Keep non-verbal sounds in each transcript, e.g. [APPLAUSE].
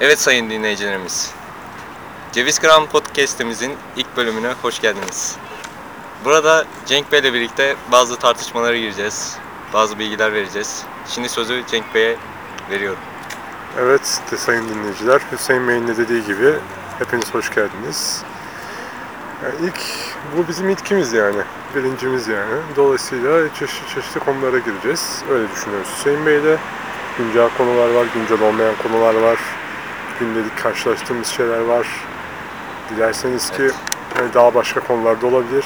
Evet sayın dinleyicilerimiz. Ceviz Kıran Podcast'imizin ilk bölümüne hoş geldiniz. Burada Cenk Bey ile birlikte bazı tartışmalara gireceğiz. Bazı bilgiler vereceğiz. Şimdi sözü Cenk Bey'e veriyorum. Evet de sayın dinleyiciler, Hüseyin Bey'in de dediği gibi hepiniz hoş geldiniz. Yani ilk, bu bizim ilkimiz yani, birincimiz yani. Dolayısıyla çeşitli çeşitli konulara gireceğiz. Öyle düşünüyoruz. Hüseyin Bey'le güncel konular var, güncel olmayan konular var. Gündelik karşılaştığımız şeyler var. Dilerseniz ki Evet. yani daha başka konular da olabilir.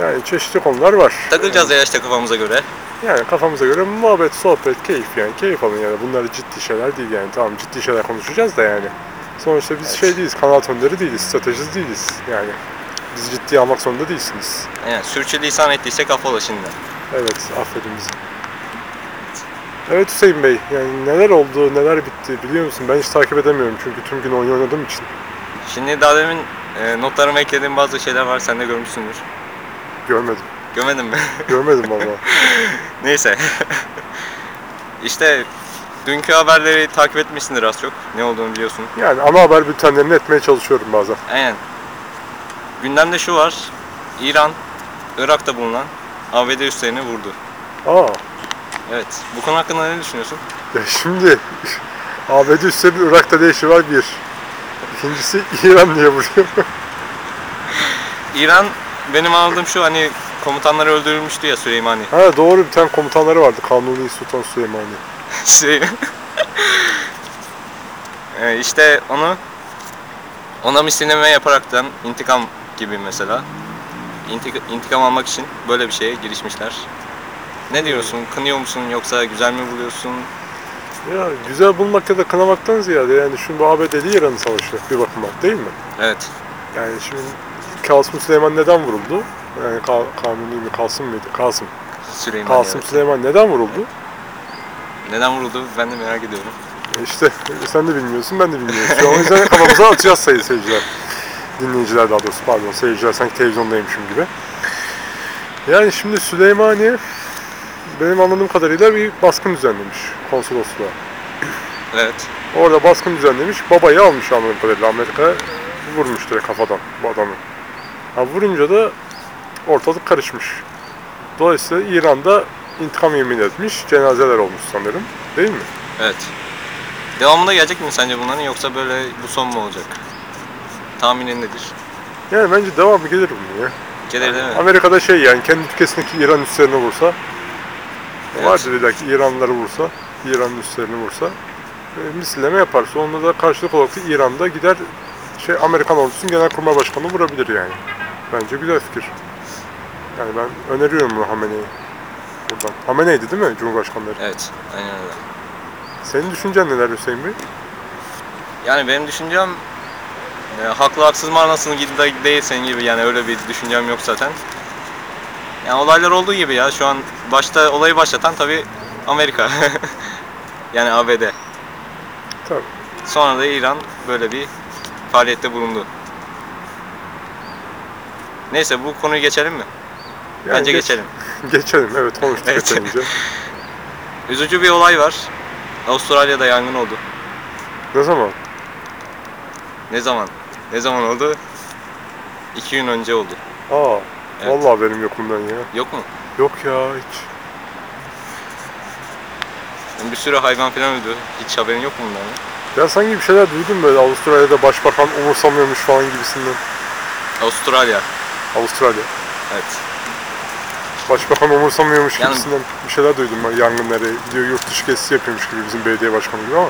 Yani çeşitli konular var. Takılacağız ya işte kafamıza göre. Yani kafamıza göre muhabbet, sohbet, keyif yani. Keyif alın yani. Bunlar ciddi şeyler değil yani. Tamam ciddi şeyler konuşacağız da yani. Sonuçta biz Evet. şey değiliz, kanaat önderi değiliz, stratejist değiliz. Yani bizi ciddiye almak zorunda değilsiniz. Yani sürçülisan ettiysek affola şimdi. Evet, affedin bizi. Evet Hüseyin Bey, yani neler oldu, neler bitti biliyor musun? Ben hiç takip edemiyorum çünkü tüm gün oyun oynadığım için. Şimdi daha demin e, notlarıma eklediğim bazı şeyler var. Sen de görmüşsündür. Görmedim. Görmedin mi? Görmedim valla. [LAUGHS] Neyse. [LAUGHS] işte dünkü haberleri takip etmişsindir az çok. Ne olduğunu biliyorsun. Yani ana haber bültenlerini etmeye çalışıyorum bazen. Aynen. Gündemde şu var. İran, Irak'ta bulunan ABD üslerini vurdu. Aa, Evet. Bu konu hakkında ne düşünüyorsun? ya şimdi [LAUGHS] ABD üstlerinin Irak'ta ne işi var bir. İkincisi İran niye vuruyor? [LAUGHS] İran benim anladığım şu hani komutanları öldürülmüştü ya Süleymani. Ha doğru bir tane komutanları vardı. Kanuni Sultan Süleymani. Şey... [LAUGHS] Ee, işte onu ona misilleme yaparaktan intikam gibi mesela intik- intikam almak için böyle bir şeye girişmişler. Ne diyorsun? Kınıyor musun yoksa güzel mi buluyorsun? Ya güzel bulmak ya da kınamaktan ziyade yani şimdi bu ABD'li İran'ın savaşı bir bakıma değil mi? Evet. Yani şimdi Kasım Süleyman neden vuruldu? Yani Ka- Kanuni mi Kasım mıydı? Kasım. Süleyman. Kasım evet. Süleyman neden vuruldu? Neden vuruldu ben de merak ediyorum. E İşte sen de bilmiyorsun ben de bilmiyorum. Şu an o yüzden [LAUGHS] kafamıza atacağız sayın seyirciler. Dinleyiciler daha doğrusu pardon seyirciler sanki televizyondaymışım gibi. Yani şimdi Süleymani benim anladığım kadarıyla bir baskın düzenlemiş konsolosluğa. Evet. Orada baskın düzenlemiş, babayı almış anladığım kadarıyla Amerika vurmuş direkt kafadan bu adamı. Ha, vurunca da ortalık karışmış. Dolayısıyla İran'da intikam yemin etmiş, cenazeler olmuş sanırım. Değil mi? Evet. Devamında gelecek mi sence bunların yoksa böyle bu son mu olacak? Tahminin nedir? Yani bence devamı gelir bunun ya. Gelir değil mi? Amerika'da şey yani kendi ülkesindeki İran üslerini vursa, Evet. vardır illa ki İranlıları vursa, İran'ın üslerini vursa, e, misilleme yapar. Sonra da karşılık olarak da İran'da gider şey Amerikan ordusunun genelkurmay başkanını vurabilir yani. Bence güzel fikir. Yani ben öneriyorum bunu Hamene'yi. Buradan. Hamene'ydi değil mi Cumhurbaşkanları? Evet. Aynen öyle. Senin düşüncen neler Hüseyin Bey? Yani benim düşüncem e, haklı haksız manasını gibi de değil senin gibi yani öyle bir düşüncem yok zaten. Yani olaylar olduğu gibi ya şu an başta olayı başlatan tabi Amerika. [LAUGHS] yani ABD. Tabii. Sonra da İran böyle bir faaliyette bulundu. Neyse bu konuyu geçelim mi? Yani Bence geç- geçelim. [LAUGHS] Geçelim evet konuştuk Evet. yeterince. Üzücü bir olay var. Avustralya'da yangın oldu. Ne zaman? Ne zaman? Ne zaman oldu? İki gün önce oldu. Aa, Evet. vallahi benim yok bundan ya. Yok mu? Yok ya hiç. Bir sürü hayvan falan öldü. Hiç haberin yok mu bundan? ya? Ya sanki bir şeyler duydum böyle Avustralya'da başbakan umursamıyormuş falan gibisinden. Avustralya. Avustralya. Evet. Başbakan umursamıyormuş Yani- gibisinden bir şeyler duydum ben yangınları. Diyor yurt dışı gezisi yapıyormuş gibi bizim belediye başkanı gibi ama.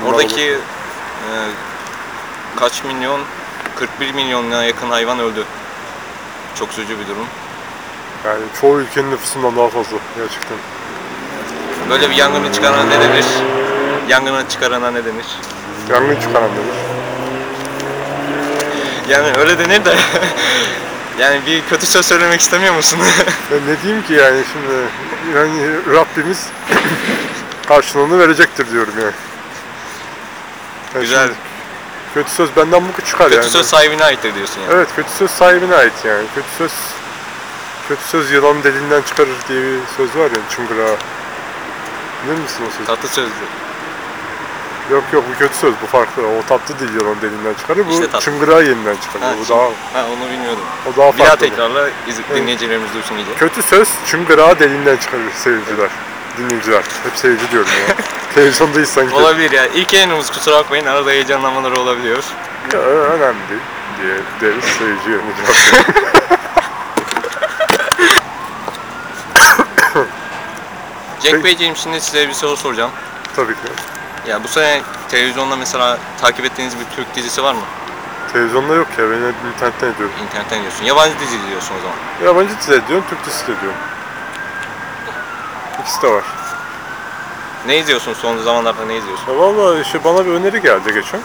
Bunlar Oradaki olur. e, kaç milyon? 41 milyona yakın hayvan öldü. Çok üzücü bir durum. Yani çoğu ülkenin nüfusundan daha fazla gerçekten. Böyle bir yangını çıkarana ne denir? Yangını çıkarana ne denir? Yangın çıkaran denir. Yani öyle denir de [LAUGHS] yani bir kötü söz söylemek istemiyor musun? [LAUGHS] Ben ne diyeyim ki yani şimdi yani Rabbimiz karşılığını verecektir diyorum yani. Yani Güzel. şimdi Kötü söz benden bu çıkar Kötü yani. söz sahibine aittir diyorsun yani. Evet kötü söz sahibine ait yani. Kötü söz kötü söz yılan deliğinden çıkarır diye bir söz var ya çıngırağı. Bilir misin o sözü? Tatlı sözlü. Yok yok bu kötü söz bu farklı. O tatlı değil yılan deliğinden çıkarır. Bu İşte tatlı. çıngırağı yerinden çıkarır. Ha, bu daha Ha onu bilmiyordum. o daha Bir daha farklı. tekrarla Evet. dinleyicilerimiz duysun iyice. Kötü söz çıngırağı deliğinden çıkarır seyirciler. Dinleyiciler. Hep seyirci diyorum ya. [LAUGHS] Televizyondayız sanki. Olabilir ya. İlk yayınımız kusura bakmayın arada heyecanlanmaları olabiliyor. Ya önemli değil diye deriz seyirci veriyor. [LAUGHS] Cenk Peki. Beyciğim şimdi size bir soru soracağım. Tabii ki. Ya bu sene televizyonda mesela takip ettiğiniz bir Türk dizisi var mı? Televizyonda yok ya. Ben hep internetten ediyorum. İnternetten diyorsun. Yabancı dizi diyorsun o zaman. Yabancı dizi ediyorum, Türk dizisi de ediyorum. İkisi de var. Ne izliyorsun son zamanlarda ne izliyorsun? Ya Valla işte bana bir öneri geldi geçen.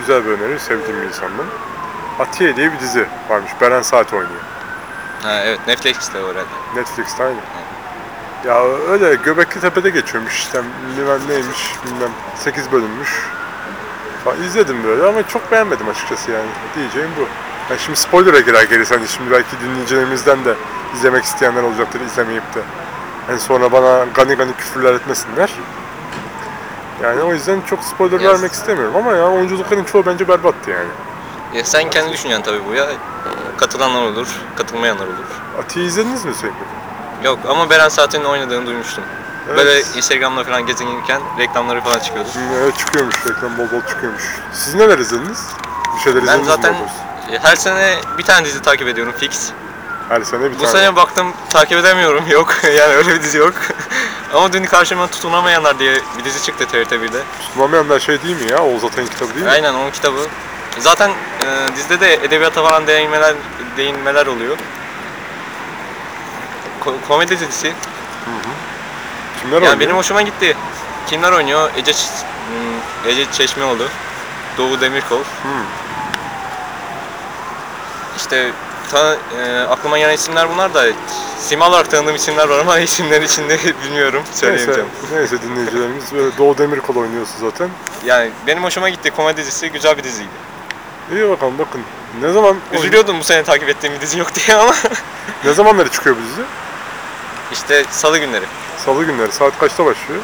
Güzel bir öneri, sevdiğim bir insandan. Atiye diye bir dizi varmış. Beren Saat oynuyor. Ha evet Netflix'te o herhalde. Netflix'te aynı. Ya öyle Göbekli Tepe'de geçiyormuş işte bilmem neymiş bilmem 8 bölünmüş. Falan izledim böyle ama çok beğenmedim açıkçası yani. Diyeceğim bu. Yani şimdi spoiler'a girer gelirse hani şimdi belki dinleyicilerimizden de izlemek isteyenler olacaktır izlemeyip de. Hani sonra bana gani gani küfürler etmesinler. Yani o yüzden çok spoiler Yes. vermek istemiyorum ama ya oyunculukların çoğu bence berbattı yani. Ya sen kendi düşüncen tabii bu ya. Katılanlar olur, katılmayanlar olur. Atiye izlediniz mi Bey? Yok ama Beren Saat'in oynadığını duymuştum. Evet. Böyle Instagram'da falan gezinirken reklamları falan çıkıyordu. Evet çıkıyormuş reklam bol bol çıkıyormuş. Siz neler izlediniz? Bir şeyler Ben izlediniz mi zaten daha doğrusu? her sene bir tane dizi takip ediyorum fix. Her sene bir Bu tane. sene baktım takip edemiyorum [LAUGHS] yok yani öyle bir dizi yok. [LAUGHS] Ama dün karşıma tutunamayanlar diye bir dizi çıktı TRT1'de. Tutunamayanlar şey değil mi ya? Oğuz Atay'ın kitabı değil mi? Aynen onun kitabı. Zaten e, dizide de edebiyata falan değinmeler, değinmeler oluyor. Ko- komedi dizisi. Kimler Yani oynuyor? benim hoşuma gitti. Kimler oynuyor? Ece, Ç- hmm, Ece Çeşmeoğlu, Doğu Demirkol. Hmm. İşte ta, e, aklıma gelen isimler bunlar da sima olarak tanıdığım isimler var ama [LAUGHS] isimler içinde [LAUGHS] bilmiyorum Neyse, söyleyemeyeceğim. neyse dinleyicilerimiz böyle Doğu Demirkol oynuyorsa zaten. Yani benim hoşuma gitti komedi dizisi güzel bir diziydi. İyi bakalım bakın. Ne zaman Üzülüyordum bu sene takip ettiğim bir dizi yok diye ama ne zamanları çıkıyor bu dizi? İşte salı günleri Salı günleri saat kaçta başlıyor?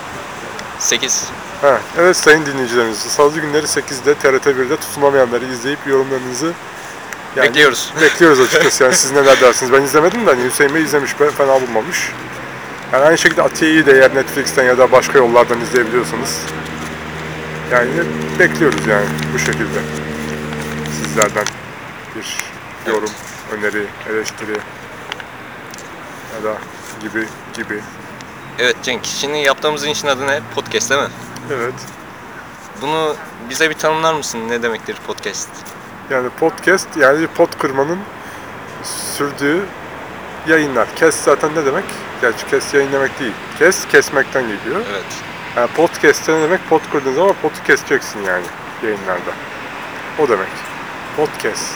8. Ha, evet sayın dinleyicilerimiz. Salı günleri 8'de TRT1'de tutunamayanları izleyip yorumlarınızı yani Bekliyoruz. [LAUGHS] Bekliyoruz açıkçası yani siz neler dersiniz. Ben izlemedim de hani Hüseyin Bey izlemiş ben fena bulmamış. Yani aynı şekilde Atiye'yi de eğer Netflix'ten ya da başka yollardan izleyebiliyorsanız yani bekliyoruz yani bu şekilde. Sizlerden bir yorum, öneri, eleştiri ya da gibi gibi. Evet Cenk, şimdi yaptığımız işin adı ne? Podcast değil mi? Evet. Bunu bize bir tanımlar mısın? Ne demektir podcast? Yani podcast yani pot kırmanın sürdüğü yayınlar. Kes zaten ne demek? Gerçi kes yayın demek değil. Kes kesmekten geliyor. Evet. Yani podcast'te ne demek? Pot kırdığın zaman potu keseceksin yani yayınlarda. O demek. Podcast.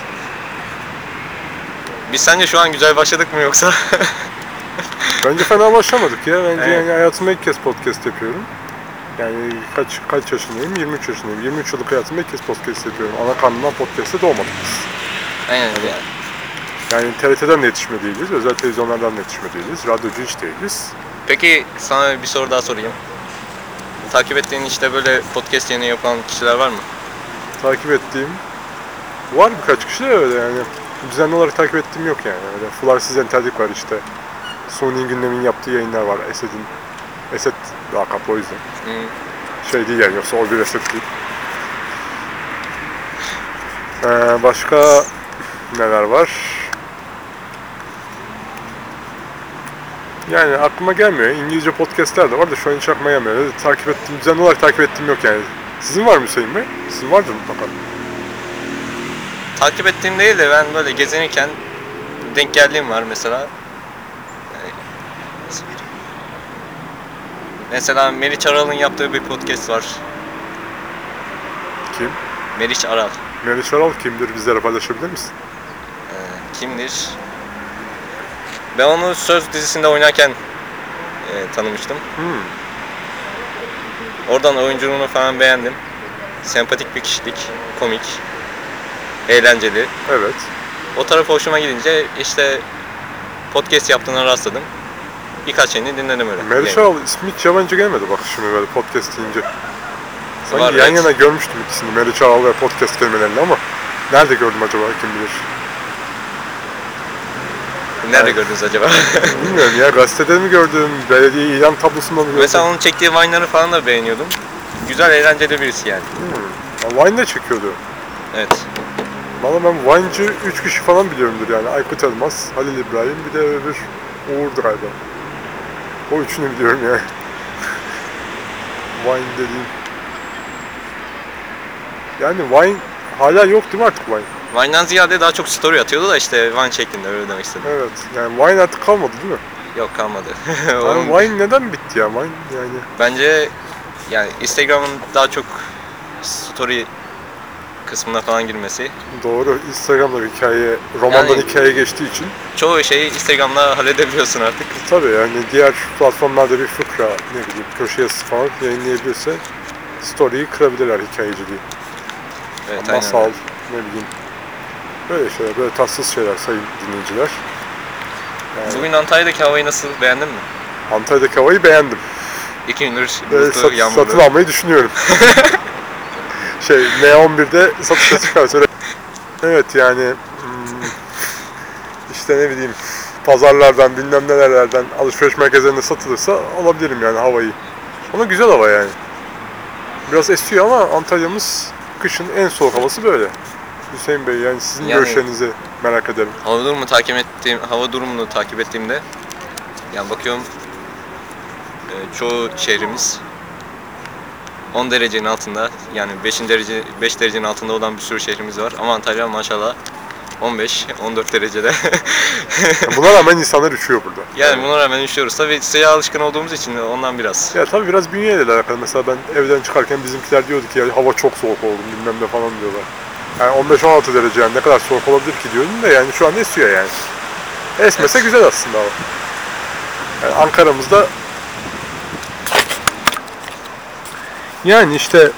Biz sence şu an güzel başladık mı yoksa? [LAUGHS] Bence fena başlamadık ya. Bence Evet. yani hayatımda ilk kez podcast yapıyorum. Yani kaç kaç yaşındayım? 23 yaşındayım. 23 yıllık hayatımda ilk kez podcast yapıyorum. Ana karnından podcast'e doğmadık biz. Aynen öyle yani. Yani TRT'den de yetişme değiliz, özel televizyonlardan da yetişme değiliz, radyocu hiç değiliz. Peki sana bir soru daha sorayım. Takip ettiğin işte böyle podcast yayını yapan kişiler var mı? Takip ettiğim var birkaç kişi de öyle yani. Düzenli olarak takip ettiğim yok yani. Öyle Fularsız Entellik var işte. Sony'in gündemin yaptığı yayınlar var. Esed'in. Esed lakaplı o yüzden. Hı. Şey değil yani yoksa o bir Esed değil. Ee, başka neler var? Yani aklıma gelmiyor. İngilizce podcastler de var da şu an hiç aklıma gelmiyor. Takip ettiğim, düzenli olarak takip ettiğim yok yani. Sizin var mı Hüseyin Bey? Sizin vardır mutlaka. Takip ettiğim değil de ben böyle gezinirken denk geldiğim var mesela. Nasıl bir- Mesela Meriç Aral'ın yaptığı bir podcast var. Kim? Meriç Aral. Meriç Aral kimdir? Bizlere paylaşabilir misin? Ee, kimdir? Ben onu Söz dizisinde oynarken e, tanımıştım. Hmm. Oradan oyunculuğunu falan beğendim. sempatik bir kişilik, komik, eğlenceli. Evet. O tarafı hoşuma gidince işte podcast yaptığına rastladım. Birkaç şeyini dinledim öyle. Ağal ismi hiç yabancı gelmedi bak şimdi böyle podcast deyince. Sanki Var, yan evet. yana görmüştüm ikisini Meriç Ağal ve podcast kelimelerini ama nerede gördüm acaba kim bilir. Nerede Evet. gördünüz acaba? [LAUGHS] Bilmiyorum ya gazetede mi gördüm, belediye ilan tablosunda mı gördüm? Mesela onun çektiği Vine'ları falan da beğeniyordum. Güzel, eğlenceli birisi yani. Hmm. Vine de çekiyordu. Evet. Valla ben Vine'cı 3 kişi falan biliyorumdur yani. Aykut Elmas, Halil İbrahim, bir de öbür Uğur galiba. O üçünü biliyorum yani. Vine dediğim. Yani Vine hala yok değil mi artık Vine? Vine'dan ziyade daha çok story atıyordu da işte Vine şeklinde öyle demek istedim. Evet. Yani Vine artık kalmadı değil mi? Yok kalmadı. [LAUGHS] Yani Vine neden bitti ya? Vine yani Bence yani Instagram'ın daha çok story kısmına falan girmesi. doğru Instagram'da bir hikaye, romandan Yani- hikaye geçtiği için Çoğu şeyi Instagram'da halledebiliyorsun artık. tabii yani diğer platformlarda bir fıkra, ne bileyim köşe yazısı falan yayınlayabiliyorsa story'yi kırabilirler hikayeciliği. Evet, aynen Masal, öyle. ne bileyim. Böyle şeyler, böyle tatsız şeyler sayın dinleyiciler. Yani Bugün Antalya'daki havayı nasıl beğendin mi? Antalya'daki havayı beğendim. İki gündür bulutlu, sat, yağmurlu. satın almayı düşünüyorum. [LAUGHS] şey, N11'de satışa çıkarsa öyle. Evet yani hmm, işte ne bileyim pazarlardan bilmem nelerlerden alışveriş merkezlerinde satılırsa alabilirim yani havayı. Ama güzel hava yani. Biraz esiyor ama Antalya'mız kışın en soğuk havası böyle. Hüseyin Bey yani sizin Yani- görüşlerinizi merak ederim. Hava durumunu takip ettiğim, hava durumunu takip ettiğimde yani bakıyorum e, çoğu şehrimiz 10 derecenin altında yani 5 derece 5 derecenin altında olan bir sürü şehrimiz var ama Antalya maşallah 15 14 derecede. Yani buna rağmen insanlar üşüyor burada. [LAUGHS] yani buna rağmen üşüyoruz. Tabii sıcağa alışkın olduğumuz için ondan biraz. Ya tabii biraz bünyeyle de alakalı. Mesela ben evden çıkarken bizimkiler diyordu ki ya hava çok soğuk oldu bilmem ne falan diyorlar. Yani 15-16 derece yani ne kadar soğuk olabilir ki diyordum da yani şu an esiyor yani. Esmese güzel aslında hava. Yani Ankara'mızda yani işte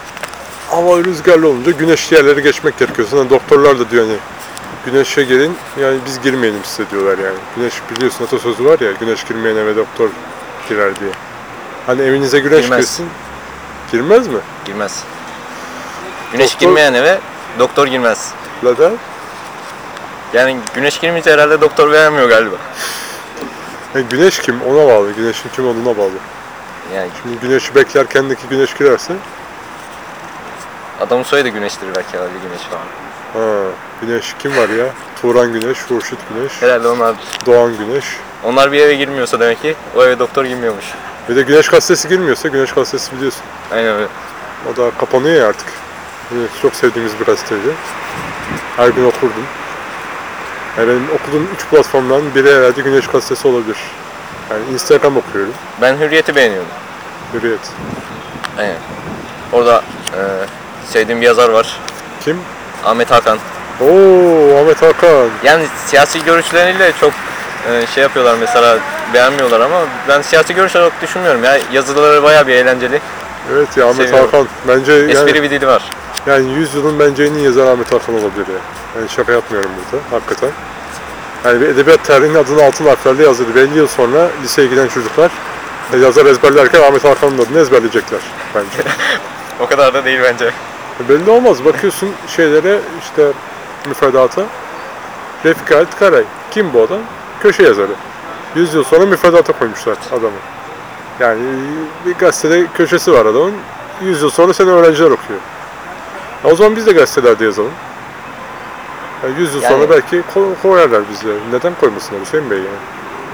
hava rüzgarlı olunca güneşli yerlere geçmek gerekiyor. Sana doktorlar da diyor hani güneşe gelin yani biz girmeyelim size diyorlar yani. Güneş biliyorsun atasözü var ya güneş girmeyen eve doktor girer diye. Hani evinize güneş Girmez. girsin. Girmez mi? Girmez. Güneş Doktor- girmeyen eve doktor girmez. Neden? Yani güneş girmeyince herhalde doktor vermiyor galiba. Yani E, güneş kim? Ona bağlı. Güneşin kim olduğuna bağlı. Yani Şimdi güneşi beklerkendeki güneş girerse adamın soyadı güneştir belki herhalde güneş falan. ha, güneş kim var ya? Turan Güneş, Hurşit Güneş, Herhalde onlar Doğan Güneş. onlar bir eve girmiyorsa demek ki o eve doktor girmiyormuş. Bir de Güneş Gazetesi girmiyorsa Güneş Gazetesi biliyorsun. Aynen öyle. O da kapanıyor ya artık. Evet, çok sevdiğimiz bir gazeteydi. Her gün okurdum. Yani benim okuduğum üç platformdan biri herhalde Güneş Gazetesi olabilir. Yani Instagram okuyorum. Ben Hürriyet'i beğeniyordum. Hürriyet. Aynen. Orada e, sevdiğim bir yazar var. Kim? Ahmet Hakan. Oo Ahmet Hakan. Yani siyasi görüşleriyle çok e, şey yapıyorlar mesela beğenmiyorlar ama ben siyasi görüş olarak düşünmüyorum ya. Yazıları bayağı bir eğlenceli. Evet ya Ahmet Seviyorum. Hakan. Bence yani, Espri bir dili var. yani 100 yılın bence en iyi yazarı Ahmet Hakan olabilir ya. Yani şaka yapmıyorum burada hakikaten. Yani bir edebiyat tarihinin adını altın harflerle yazıldı. 50 yıl sonra liseye giden çocuklar e, yazar ezberlerken Ahmet Hakan'ın adını ezberleyecekler bence. [LAUGHS] O kadar da değil bence. Belli olmaz. Bakıyorsun şeylere işte müfredata. Refik Halit Karay. Kim bu adam? Köşe yazarı. 100 yıl sonra müfredata koymuşlar adamı. Yani bir gazetede köşesi var adamın. 100 yıl sonra seni öğrenciler okuyor. O zaman biz de gazetelerde yazalım. Yani 100 yıl Yani- sonra belki ko- koyarlar bizi. Neden koymasınlar Hüseyin Bey yani?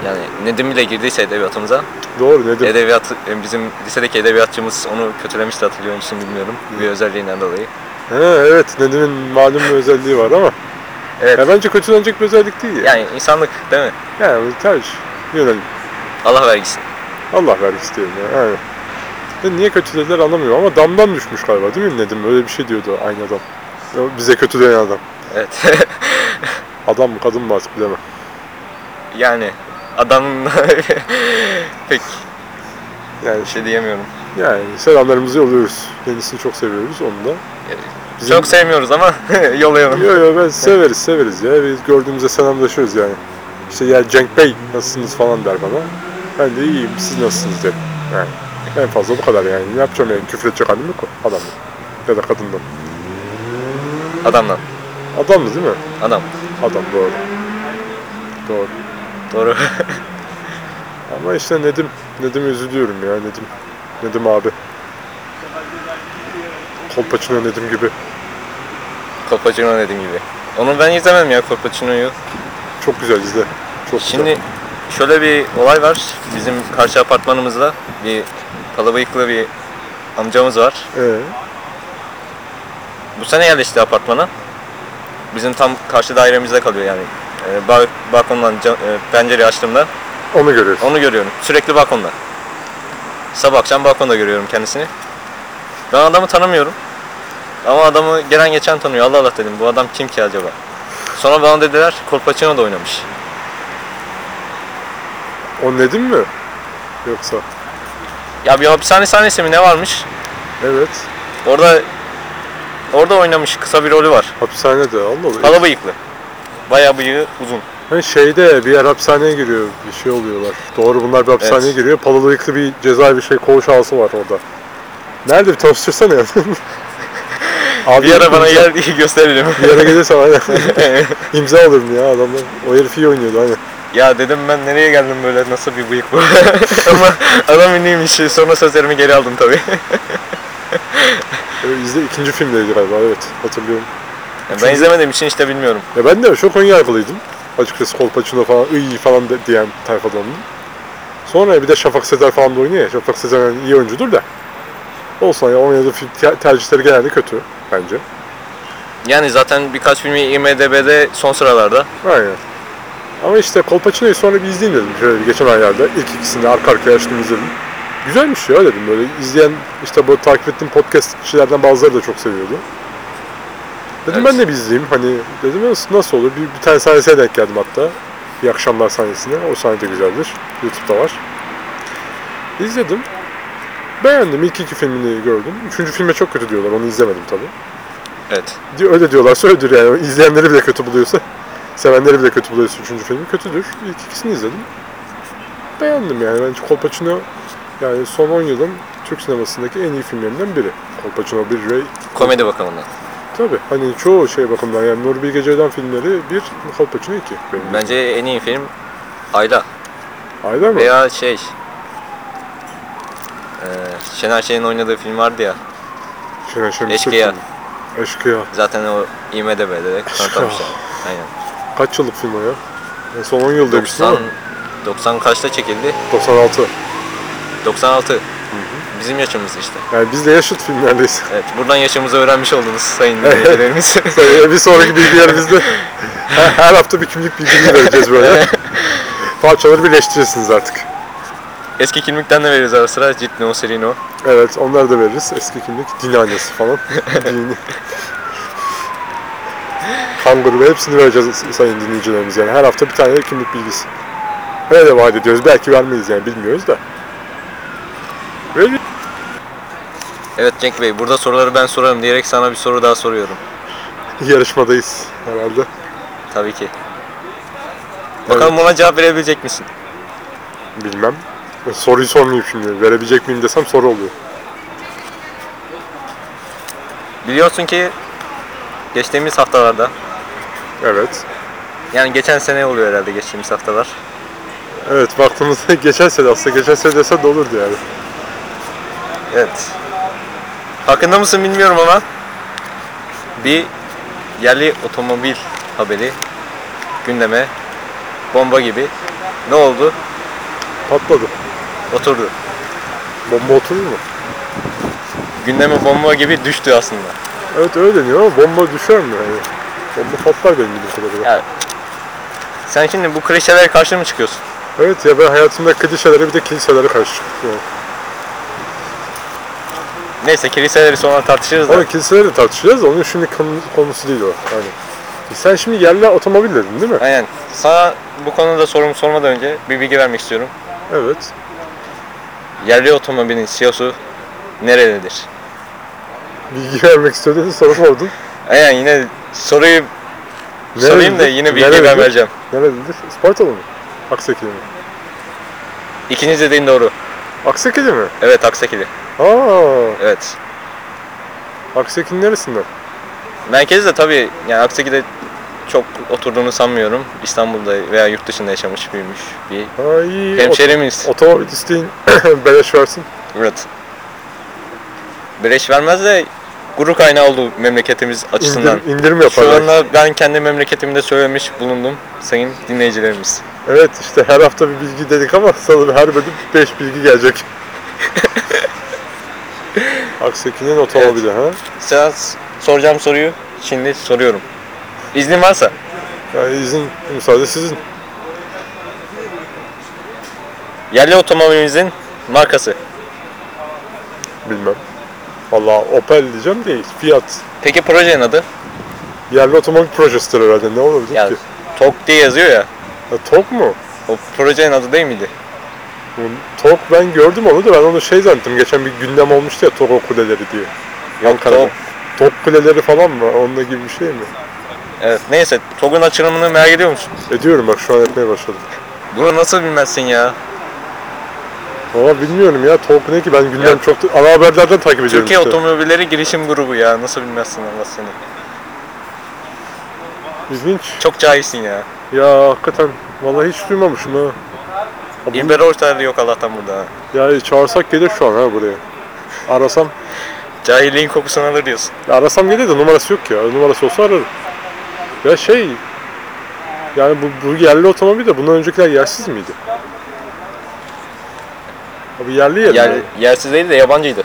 Yani Nedim bile girdiyse edebiyatımıza. Doğru nedir? Edebiyat, e, bizim lisedeki edebiyatçımız onu kötülemişti hatırlıyor musun bilmiyorum. Bir özelliğinden dolayı. He, evet Nedim'in malum bir özelliği var ama Evet. ya bence kötülenecek bir özellik değil. Yani, Yani insanlık değil mi? yani tercih. Yönelim. Allah vergisi. Allah vergisi diyelim ya. Aynen. Ya niye kötü dediler anlamıyorum ama damdan düşmüş galiba değil mi Nedim? Öyle bir şey diyordu aynı adam. O Bize kötü diyen adam. Evet. [LAUGHS] Adam mı kadın mı artık bilemem. yani adamın [LAUGHS] pek Yani bir şey diyemiyorum. Yani selamlarımızı yolluyoruz. Kendisini çok seviyoruz onu da. Bizim- Çok sevmiyoruz ama [LAUGHS] yollayalım. Yo yo ben severiz severiz ya. Biz gördüğümüzde selamlaşıyoruz yani. İşte ya Cenk Bey nasılsınız falan der bana. Ben de iyiyim siz nasılsınız derim. Yani en fazla bu kadar yani. Ne yapacağım yani küfür edecek halim yok adamla. Ya da kadından. Adamla. Adam mı değil mi? Adam. Adam doğru. Doğru. Doğru. [LAUGHS] Ama işte Nedim, Nedim'e üzülüyorum ya Nedim. Nedim abi. Kolpaçino Nedim gibi. Kolpaçino dediğim gibi. Onu ben izlemem ya Kolpaçino'yu. Çok güzel izle. Çok Şimdi şöyle bir olay var. Bizim karşı apartmanımızda bir kalabalıklı bir amcamız var. güzel. Ee, Bu sene yerleşti apartmana. Bizim tam karşı dairemizde kalıyor yani. Ee, ba- balkondan cam- e, pencereyi açtığımda onu görüyorsun. onu görüyorum. Sürekli balkonda. Sabah akşam balkonda görüyorum kendisini. Ben adamı tanımıyorum. Ama adamı gelen geçen tanıyor. Allah Allah dedim bu adam kim ki acaba? Sonra bana dediler Kolpaçino da oynamış. O Nedim mi? Yoksa? Ya bir hapishane sahnesi mi ne varmış? Evet. Orada orada oynamış kısa bir rolü var. Hapishanede Allah Allah. Kala bıyıklı. Bayağı bıyığı uzun. Hani şeyde bir yer hapishaneye giriyor. Bir şey oluyorlar. Doğru bunlar bir hapishaneye Evet. giriyor. Palalıklı bir cezaevi şey koğuş ağası var orada. Nerede bir tanıştırsana ya. [LAUGHS] Abi Bir ara bana yer [LAUGHS] gösterelim. Bir yere gelirse aynen. [LAUGHS] İmza alırım ya adamlar. O herif iyi oynuyordu aynen. ya dedim ben nereye geldim böyle nasıl bir bıyık bu? Ama adam ünlüymüş. Sonra sözlerimi geri aldım tabii. Ee, izle ikinci filmdeydi galiba evet hatırlıyorum. ben izlemediğim için işte bilmiyorum. Ya ben de çok ön yargılıydım. Açıkçası Kolpaçino falan iyi falan de, diyen tayfadandım. Sonra bir de Şafak Sezer falan da oynuyor ya. Şafak Sezer yani iyi oyuncudur da. Olsun ya oynadığı tercihleri genelde kötü bence. Yani zaten birkaç filmi IMDB'de son sıralarda. Aynen. Ama işte Kolpaçino'yu sonra bir izleyeyim dedim şöyle bir geçen aylarda. İlk ikisini arka arkaya açtım izledim. Güzelmiş ya dedim böyle izleyen işte bu takip ettiğim podcastçilerden bazıları da çok seviyordu. Dedim Evet. ben de bir izleyeyim hani dedim nasıl, nasıl olur bir, bir tane sahnesine denk geldim hatta. Bir akşamlar sahnesine o sahne de güzeldir YouTube'da var. İzledim. Beğendim ilk iki filmini gördüm. Üçüncü filme çok kötü diyorlar onu izlemedim tabii. Evet. Öyle diyorlarsa öyledir yani. [LAUGHS] İzleyenleri bile kötü buluyorsa, sevenleri bile kötü buluyorsa üçüncü filmi kötüdür. İlk ikisini izledim. Beğendim yani. Bence Kolpaçino yani son 10 yılın Türk sinemasındaki en iyi filmlerinden biri. Kolpaçino bir ve Komedi bakımından. tabi hani çoğu şey bakımdan yani Nuri Bilge Ceylan filmleri bir, Kolpaçino iki. Benim Bence en iyi film Ayla. Ayda mı? Veya şey... eee Şener Şen'in oynadığı film vardı ya. Şener Şen Mısır Eşkıya. filmi. Eşkıya. Zaten o IMDB'de de kanıtlamışlar. Aynen. Kaç yıllık film o ya? En son 10 yıl demiştin 90, ama 90 kaçta çekildi? 96. 96. Bizim yaşımız işte. Yani biz de yaşıt film neredeyse. [LAUGHS] Evet, buradan yaşımızı öğrenmiş oldunuz sayın dinleyicilerimiz. [LAUGHS] Bir sonraki [LAUGHS] bilgilerimizde her, her hafta bir kimlik bilgisi vereceğiz böyle. Parçaları birleştireceksiniz artık. Eski kimlikten de veririz ara sıra. Citno, Serino. Evet, onları da veririz. Eski kimlik, din annesi falan. Dini. Kan grubu hepsini vereceğiz sayın dinleyicilerimiz yani. Her hafta bir tane kimlik bilgisi. Öyle vaat ediyoruz. Belki vermeyiz yani bilmiyoruz da. Evet Cenk Bey, burada soruları ben sorarım diyerek sana bir soru daha soruyorum. yarışmadayız herhalde. Tabii ki. Bakalım buna cevap verebilecek misin? Bilmem. Soruyu sormayayım şimdi. Verebilecek miyim desem soru oluyor. Biliyorsun ki geçtiğimiz haftalarda, Evet. yani geçen sene oluyor herhalde geçtiğimiz haftalar. Evet baktığımızda [LAUGHS] geçen sene aslında geçen sene desen de olurdu yani. Evet. Hakkında mısın bilmiyorum ama bir yerli otomobil haberi gündeme bomba gibi ne oldu? Patladı. Oturdu. Bomba oturur mu? Gündeme bomba gibi düştü aslında. Evet öyle deniyor ama bomba düşer mi yani? Bomba patlar benim bildiğim kadarıyla. Ya, sen şimdi bu klişelere karşı mı çıkıyorsun? Evet ya ben hayatımda klişelere bir de kiliselere karşı çıkıyorum. Neyse kiliseleri sonra tartışırız da. Ama kiliseleri de tartışacağız onun şimdi konu- konusu değil o. Yani. Sen şimdi yerli otomobil dedin değil mi? Aynen. Sana bu konuda sorumu sormadan önce bir bilgi vermek istiyorum. Evet. Yerli otomobilin CEO'su nerelidir? bilgi vermek istiyordun soru sordun. Aynen yine soruyu sorayım da Nerelidir? yine bilgi ben Nerelidir? vereceğim. Nerelidir? Ispartalı mı? Aksekili mi? İkinci dediğin doğru. Aksekili mi? Evet Aksekili. Aa, Evet. Aksekil'in neresinden? Merkezi de tabii yani Akseki'de çok oturduğunu sanmıyorum. İstanbul'da veya yurt dışında yaşamış büyümüş bir Ha iyi. hemşerimiz. Ot- otomobil isteyin [CLEARS THROAT] beleş versin. Evet. Beleş vermez de gurur kaynağı oldu memleketimiz açısından. İndir, indirim Şu yaparlar. anda ben kendi memleketimde söylemiş bulundum sayın dinleyicilerimiz. Evet işte her hafta bir bilgi dedik ama sanırım her bölüm 5 bilgi gelecek. [LAUGHS] Aksekil'in otomobili ha. Sana s- soracağım soruyu şimdi soruyorum. İznin varsa. Yani izin müsaade sizin. Yerli otomobilimizin markası. Bilmem. Valla Opel diyeceğim değil. Fiat. Peki projenin adı? Yerli otomobil projesidir herhalde. Ne olabilir Ya ki? TOG diye yazıyor ya. Ha, TOG mu? O projenin adı değil miydi? TOG ben gördüm onu da ben onu şey zannettim. Geçen bir gündem olmuştu ya TOG kuleleri diye. Yok Ankara'da. TOG kuleleri falan mı? Onunla gibi bir şey mi? Evet neyse TOG'un açılımını merak ediyor musun? Ediyorum bak şu an etmeye başladım. Bunu nasıl bilmezsin ya? Ama bilmiyorum ya TOG ne ki ben gündem Ya- çok ana haberlerden takip ediyorum Türkiye işte. Otomobilleri Girişim Grubu ya. Nasıl bilmezsin Allah seni. İlginç. Çok cahilsin ya. Ya hakikaten vallahi hiç duymamışım ha. Ha, bu- İlber Ortaylı yok Allah'tan burada. ha. Ya çağırsak gelir şu an ha buraya. Arasam, Cahilliğin kokusunu alır diyorsun. ya arasam gelir de numarası yok ya. Numarası olsa ararım. Ya şey, yani bu, bu yerli otomobil de bundan öncekiler yersiz miydi? Abi yerli yerli. Yer, yersiz değil de yabancıydı.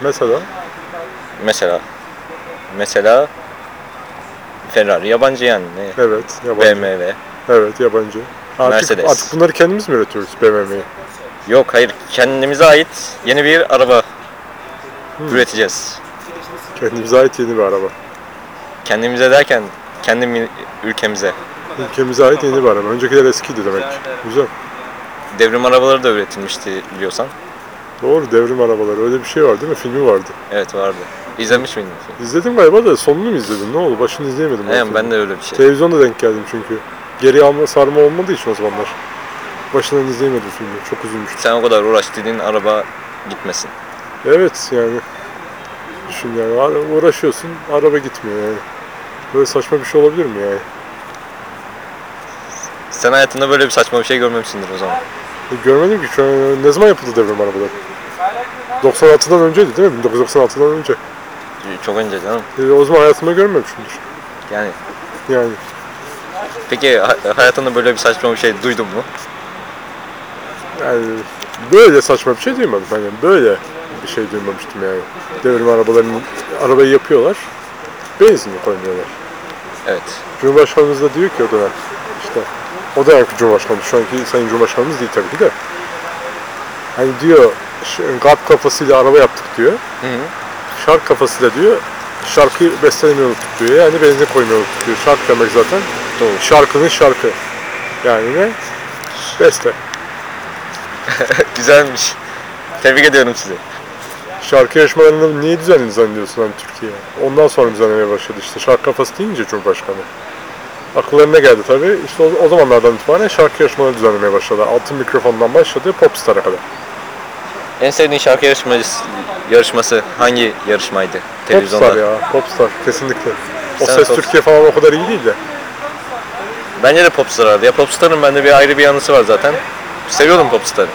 Mesela. Mesela. Mesela Ferrari yabancı yani ne? Evet, yabancı. BMW. Evet, yabancı. Artık, Mercedes. artık bunları kendimiz mi üretiyoruz BMW'yi? Yok hayır kendimize ait yeni bir araba Hmm. üreteceğiz. Kendimize ait yeni bir araba. Kendimize derken kendi mi- ülkemize. Ülkemize ait yeni bir araba. Öncekiler eskiydi demek. Güzel. Devrim arabaları da üretilmişti biliyorsan. Doğru devrim arabaları. Öyle bir şey var değil mi? Filmi vardı. Evet vardı. İzlemiş miydin? İzledim galiba da sonunu mu izledin? Ne oldu? Başını izleyemedim. Aynen ben de öyle bir şey. Televizyonda denk geldim çünkü. Geri alma sarma olmadığı için o zamanlar. Başından izleyemedim filmi. Çok üzülmüştüm. Sen o kadar uğraş dediğin araba gitmesin. Evet yani. Düşün yani uğraşıyorsun araba gitmiyor yani. Böyle saçma bir şey olabilir mi yani? Sen hayatında böyle bir saçma bir şey görmemişsindir o zaman. E, görmedim ki şu an ne zaman yapıldı devrim arabalar? 96'dan önceydi değil mi? 1996'dan önce. Çok önce canım. E, o zaman hayatımda görmemişimdir. Yani Yani peki ha- hayatında böyle bir saçma bir şey duydun mu? Yani böyle saçma bir şey duymadım. Hani böyle bir şey duymamıştım yani. Devrim arabalarının arabayı yapıyorlar. Benzin koymuyorlar. Evet. Cumhurbaşkanımız da diyor ki o dönem işte o dönemki Cumhurbaşkanı şu anki Sayın Cumhurbaşkanımız değil tabii ki de. Hani diyor garp kafasıyla araba yaptık diyor. Hı hı. Şark kafasıyla diyor şarkı bestelemeyi unuttuk diyor. Yani benzin koymayı unuttuk diyor. Şark demek zaten Doğru. şarkının şarkı. Yani ne? Beste. [LAUGHS] Güzelmiş. Tebrik ediyorum sizi. Şarkı yarışmalarını niye düzenli zannediyorsun hani Türkiye? Ondan sonra düzenlemeye başladı işte. Şarkı kafası deyince Cumhurbaşkanı. Akıllarına geldi tabii. İşte o, o zamanlardan itibaren şarkı yarışmaları düzenlemeye başladı. Altın mikrofondan başladı Popstar'a kadar. En sevdiğin şarkı yarışması, yarışması hangi yarışmaydı? Televizyonda. Popstar ya, Popstar kesinlikle. O Sen ses Popstar. Türkiye falan o kadar iyi değil de. Bence de Popstar vardı. Ya Popstar'ın bende bir ayrı bir yanısı var zaten. Seviyordum Popstar'ı.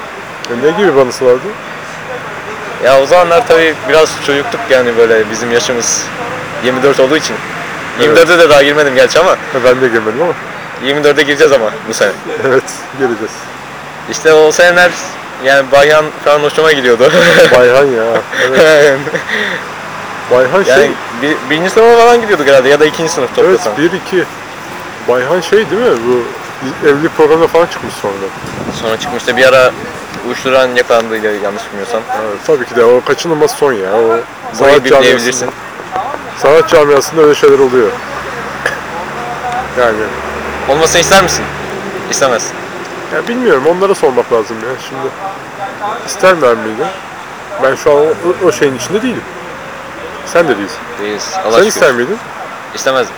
E, ne gibi banısı vardı? Ya o zamanlar tabii biraz çocuktuk yani böyle bizim yaşımız 24 olduğu için. Evet. 24'e de daha girmedim gerçi ama ben de girmedim ama. 24'e gireceğiz ama bu sene. Evet, geleceğiz. İşte o seneler yani Bayhan falan hoşuma gidiyordu. [LAUGHS] Bayhan ya. Evet. Bayhan şey, yani bir, birinci sınıfa falan gidiyorduk herhalde ya da ikinci sınıf evet toplasan. 1-2. Bayhan şey değil mi? Bu evlilik programına falan çıkmış sonra. Sonra çıkmıştı bir ara uyuşturan yakalandığıyla yanlış bilmiyorsam. Evet, tabii ki de o kaçınılmaz son ya. O sanat camiasında, sanat camiasında öyle şeyler oluyor. Yani Olmasını ister misin? İstemez. Ya bilmiyorum onlara sormak lazım ya şimdi. İsterler miydi? Ben şu an o, o şeyin içinde değilim. Sen de değilsin. Değiliz. Allah Sen şükür. ister miydin? İstemezdim.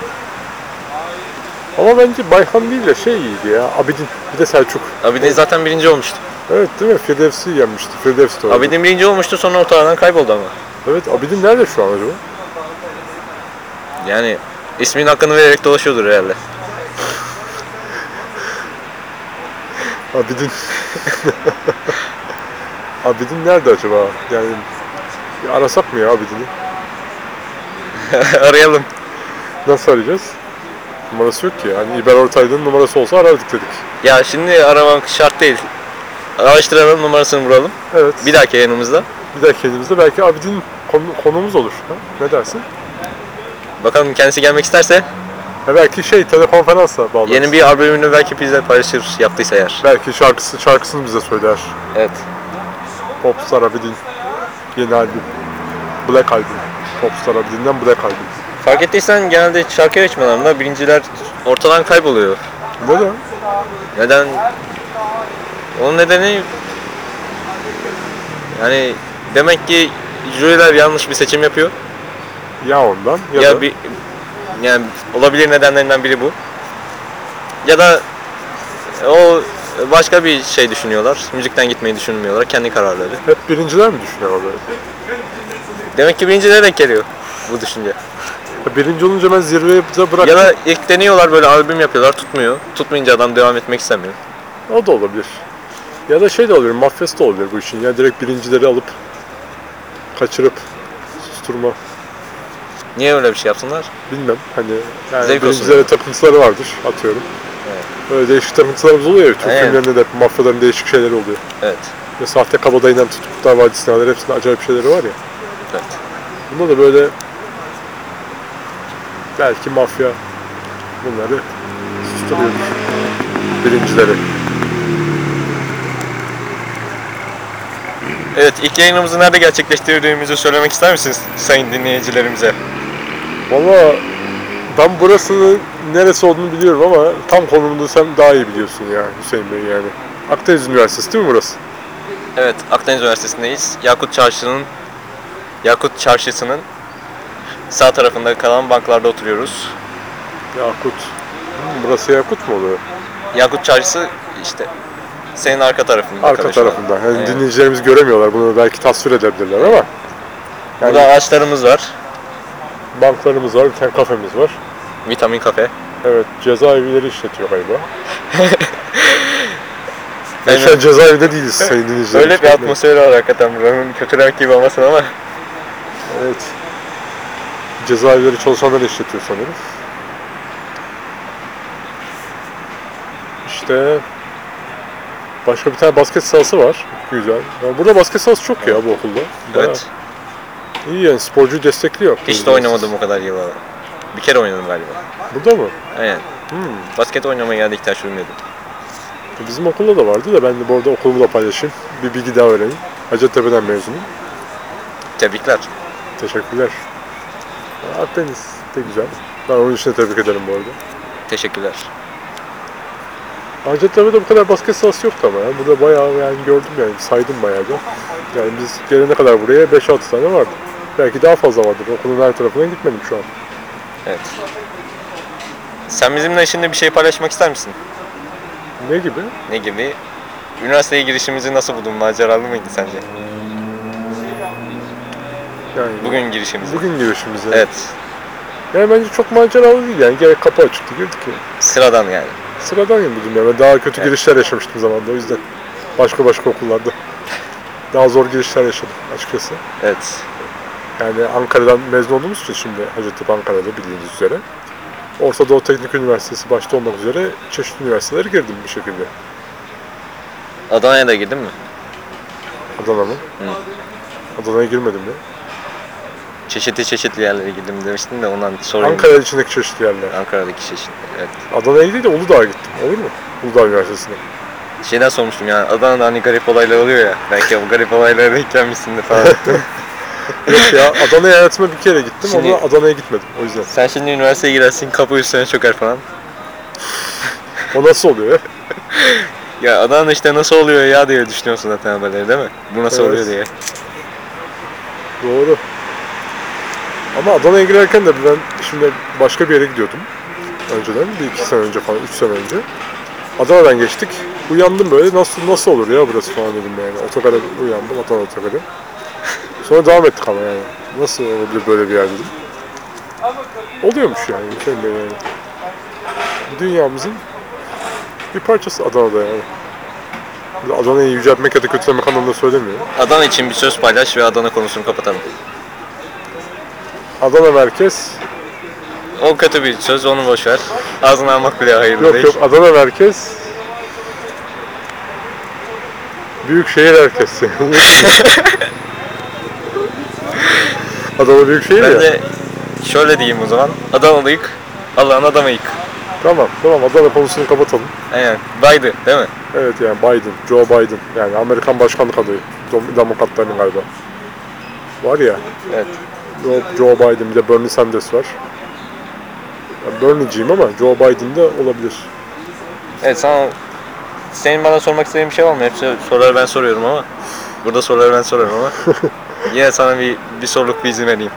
Ama bence Bayhan değil de şey iyiydi ya. Abidin. Bir de Selçuk. Abidin zaten birinci olmuştu. Evet değil mi? Firdevs'i yenmişti. Firdevs de oynadı. Abidin birinci olmuştu sonra ortadan kayboldu ama. Evet Abidin nerede şu an acaba? Yani ismin hakkını vererek dolaşıyordur herhalde. Abidin. Abidin nerede acaba? Yani bir arasak mı ya Abidin'i? [LAUGHS] Arayalım. Nasıl arayacağız? Numarası yok ki. Hani İber Ortaylı'nın numarası olsa arardık dedik. Ya şimdi aramak şart değil. Araştıralım numarasını vuralım. Evet. Bir dahaki yayınımızda. Bir dahaki elimizde belki Abidin konu, konumuz olur. Ha? Ne dersin? Bakalım kendisi gelmek isterse Ha belki şey telekonferansla bağlarız. yeni bir albümünü belki bizle paylaşır yaptıysa eğer. Belki şarkısı, şarkısını bize söyler. Evet. Popstar Abidin. Yeni albüm. Black albüm. Popstar Abidin'den Black albüm. Fark ettiysen genelde şarkı yarışmalarında birinciler ortadan kayboluyor. Neden? Neden? Onun nedeni yani demek ki jüriler yanlış bir seçim yapıyor. Ya ondan ya, Ya, da bir yani olabilir nedenlerinden biri bu. Ya da o başka bir şey düşünüyorlar. Müzikten gitmeyi düşünmüyorlar. Kendi kararları. hep birinciler mi düşünüyor böyle? Demek ki birincilere denk geliyor bu düşünce. Ya Birinci olunca ben zirveye bırak. Ya da ilk deniyorlar böyle albüm yapıyorlar tutmuyor. Tutmayınca adam devam etmek istemiyor. O da olabilir. Ya da şey de olabilir, mafyası da olabilir bu işin. Ya direkt birincileri alıp kaçırıp susturma. Niye öyle bir şey yapsınlar? Bilmem hani yani Zevk olsun. birincilere takıntıları vardır atıyorum. Böyle değişik takıntılarımız oluyor ya. Türk Aynen. filmlerinde de mafyaların değişik şeyleri oluyor. Evet. Ve sahte kabadayından tutup Kurtlar Vadisi'ne kadar hepsinde acayip şeyleri var ya. Evet. Bunda da böyle belki mafya bunları susturuyordur. Birincileri. Evet ilk yayınımızı nerede gerçekleştirdiğimizi söylemek ister misiniz sayın dinleyicilerimize? Valla ben burasının neresi olduğunu biliyorum ama tam konumunu sen daha iyi biliyorsun ya Hüseyin Bey yani. Akdeniz Üniversitesi değil mi burası? Evet Akdeniz Üniversitesi'ndeyiz. Yakut Çarşı'nın Yakut Çarşısı'nın sağ tarafında kalan banklarda oturuyoruz. Yakut. Hmm, burası Yakut mu oluyor? Yakut Çarşısı işte senin arka tarafında. Arka tarafında. Yani Evet. dinleyicilerimiz göremiyorlar bunu belki tasvir edebilirler ama. Yani Burada ağaçlarımız var. Banklarımız var, bir tane kafemiz var. Vitamin kafe. Evet, cezaevleri işletiyor galiba. [LAUGHS] Aynen. Şu an cezaevinde değiliz sayın [LAUGHS] dinleyiciler. Öyle bir atmosfer var hakikaten buranın kötülemek gibi olmasın ama. Evet. Cezaevleri çalışanları işletiyor sanırım. İşte başka bir tane basket sahası var. Güzel. Ya burada basket sahası çok ya bu okulda. Bayağı Evet. İyi yani sporcuyu destekliyor. Hiç de oynamadım o kadar yıl. Bir kere oynadım galiba. Burada mı? Aynen. Hmm. Basket oynamaya geldi ihtiyaç duymuyordum. Bizim okulda da vardı da ben de bu arada okulumu da paylaşayım. Bir bilgi daha vereyim. Hacettepe'den mezunum. Tebrikler. Teşekkürler. Akdeniz de güzel. Ben onun için de tebrik ederim bu arada. Teşekkürler. Hacettepe'de bu kadar basket sahası yoktu ama ya. Burada bayağı yani gördüm yani saydım bayağı da. Yani biz gelene kadar buraya 5-6 tane vardı. Belki daha fazla vardır. Okulun her tarafına gitmedim şu an. Evet. Sen bizimle şimdi bir şey paylaşmak ister misin? Ne gibi? Ne gibi? Üniversiteye girişimizi nasıl buldun? Maceralı mıydı sence? Yani Bugün girişimizi. bugün girişimiz yani. Evet. Yani bence çok maceralı değil yani. Gerek kapı açıktı girdik ya. Sıradan yani. Sıradan yani. Ben daha kötü Evet. girişler yaşamıştım zamanında o yüzden. Başka başka okullarda. [LAUGHS] Daha zor girişler yaşadım açıkçası. Evet. Yani Ankara'dan mezun olduğumuz için şimdi Hacettepe Ankara'da bildiğiniz üzere. Orta Doğu Teknik Üniversitesi başta olmak üzere çeşitli üniversitelere girdim bir şekilde. Adana'ya da girdin mi? Adana'nın. Adana'ya girmedim ya. Çeşitli çeşitli yerlere girdim demiştin de ondan sorayım. Ankara içindeki çeşitli yerler. Ankara'daki çeşitli. Evet. Adana'ya değil de Uludağ'a gittim. Olur mu? Uludağ Üniversitesi'ne. Şeyden sormuştum ya. Adana'da hani garip olaylar oluyor ya. Belki o garip olaylara denk gelmişsindir falan. [LAUGHS] Yok ya Adana'ya hayatıma bir kere gittim Şimdi- ama Adana'ya gitmedim o yüzden. Sen şimdi üniversiteye girersin kapı üstüne çöker falan. [LAUGHS] O nasıl oluyor ya? [LAUGHS] Ya Adana işte nasıl oluyor ya diye düşünüyorsun zaten haberleri değil mi? Bu nasıl Evet. oluyor diye. Doğru. Ama Adana'ya girerken de ben şimdi başka bir yere gidiyordum. Önceden, bir iki sene önce falan, üç sene önce. Adana'dan geçtik. Uyandım böyle, nasıl nasıl olur ya burası falan dedim yani. Otogara uyandım, Adana otogarı. Sonra devam ettik ama yani. Nasıl olabilir böyle bir yer dedim. Oluyormuş yani, Bey yani. Dünyamızın bir parçası Adana'da yani. Adana'yı yüceltmek ya da kötülemek anlamında söylemiyorum. Adana için bir söz paylaş ve Adana konusunu kapatalım. Adana merkez, O kötü bir söz, onu boş ver. Ağzına almak bile hayırlı yok değil. yok Adana merkez, Büyükşehir herkesi. [LAUGHS] Adana Büyükşehir Ben ya. de şöyle diyeyim o zaman. Adanalıyık, Allah'ın adamıyık. Tamam tamam Adana konusunu kapatalım. Aynen. Baydı değil mi? Evet yani Biden, Joe Biden yani Amerikan başkanlık adayı. Dem- Demokratların galiba. Var ya. Evet. Joe, Joe Biden bir de Bernie Sanders var. Ben Bernie'ciyim ama Joe Biden de olabilir. Evet sana senin bana sormak istediğin bir şey var mı? Hepsi soruları ben soruyorum ama. Burada soruları ben soruyorum ama. [LAUGHS] Yine sana bir, bir soruluk bir izin vereyim.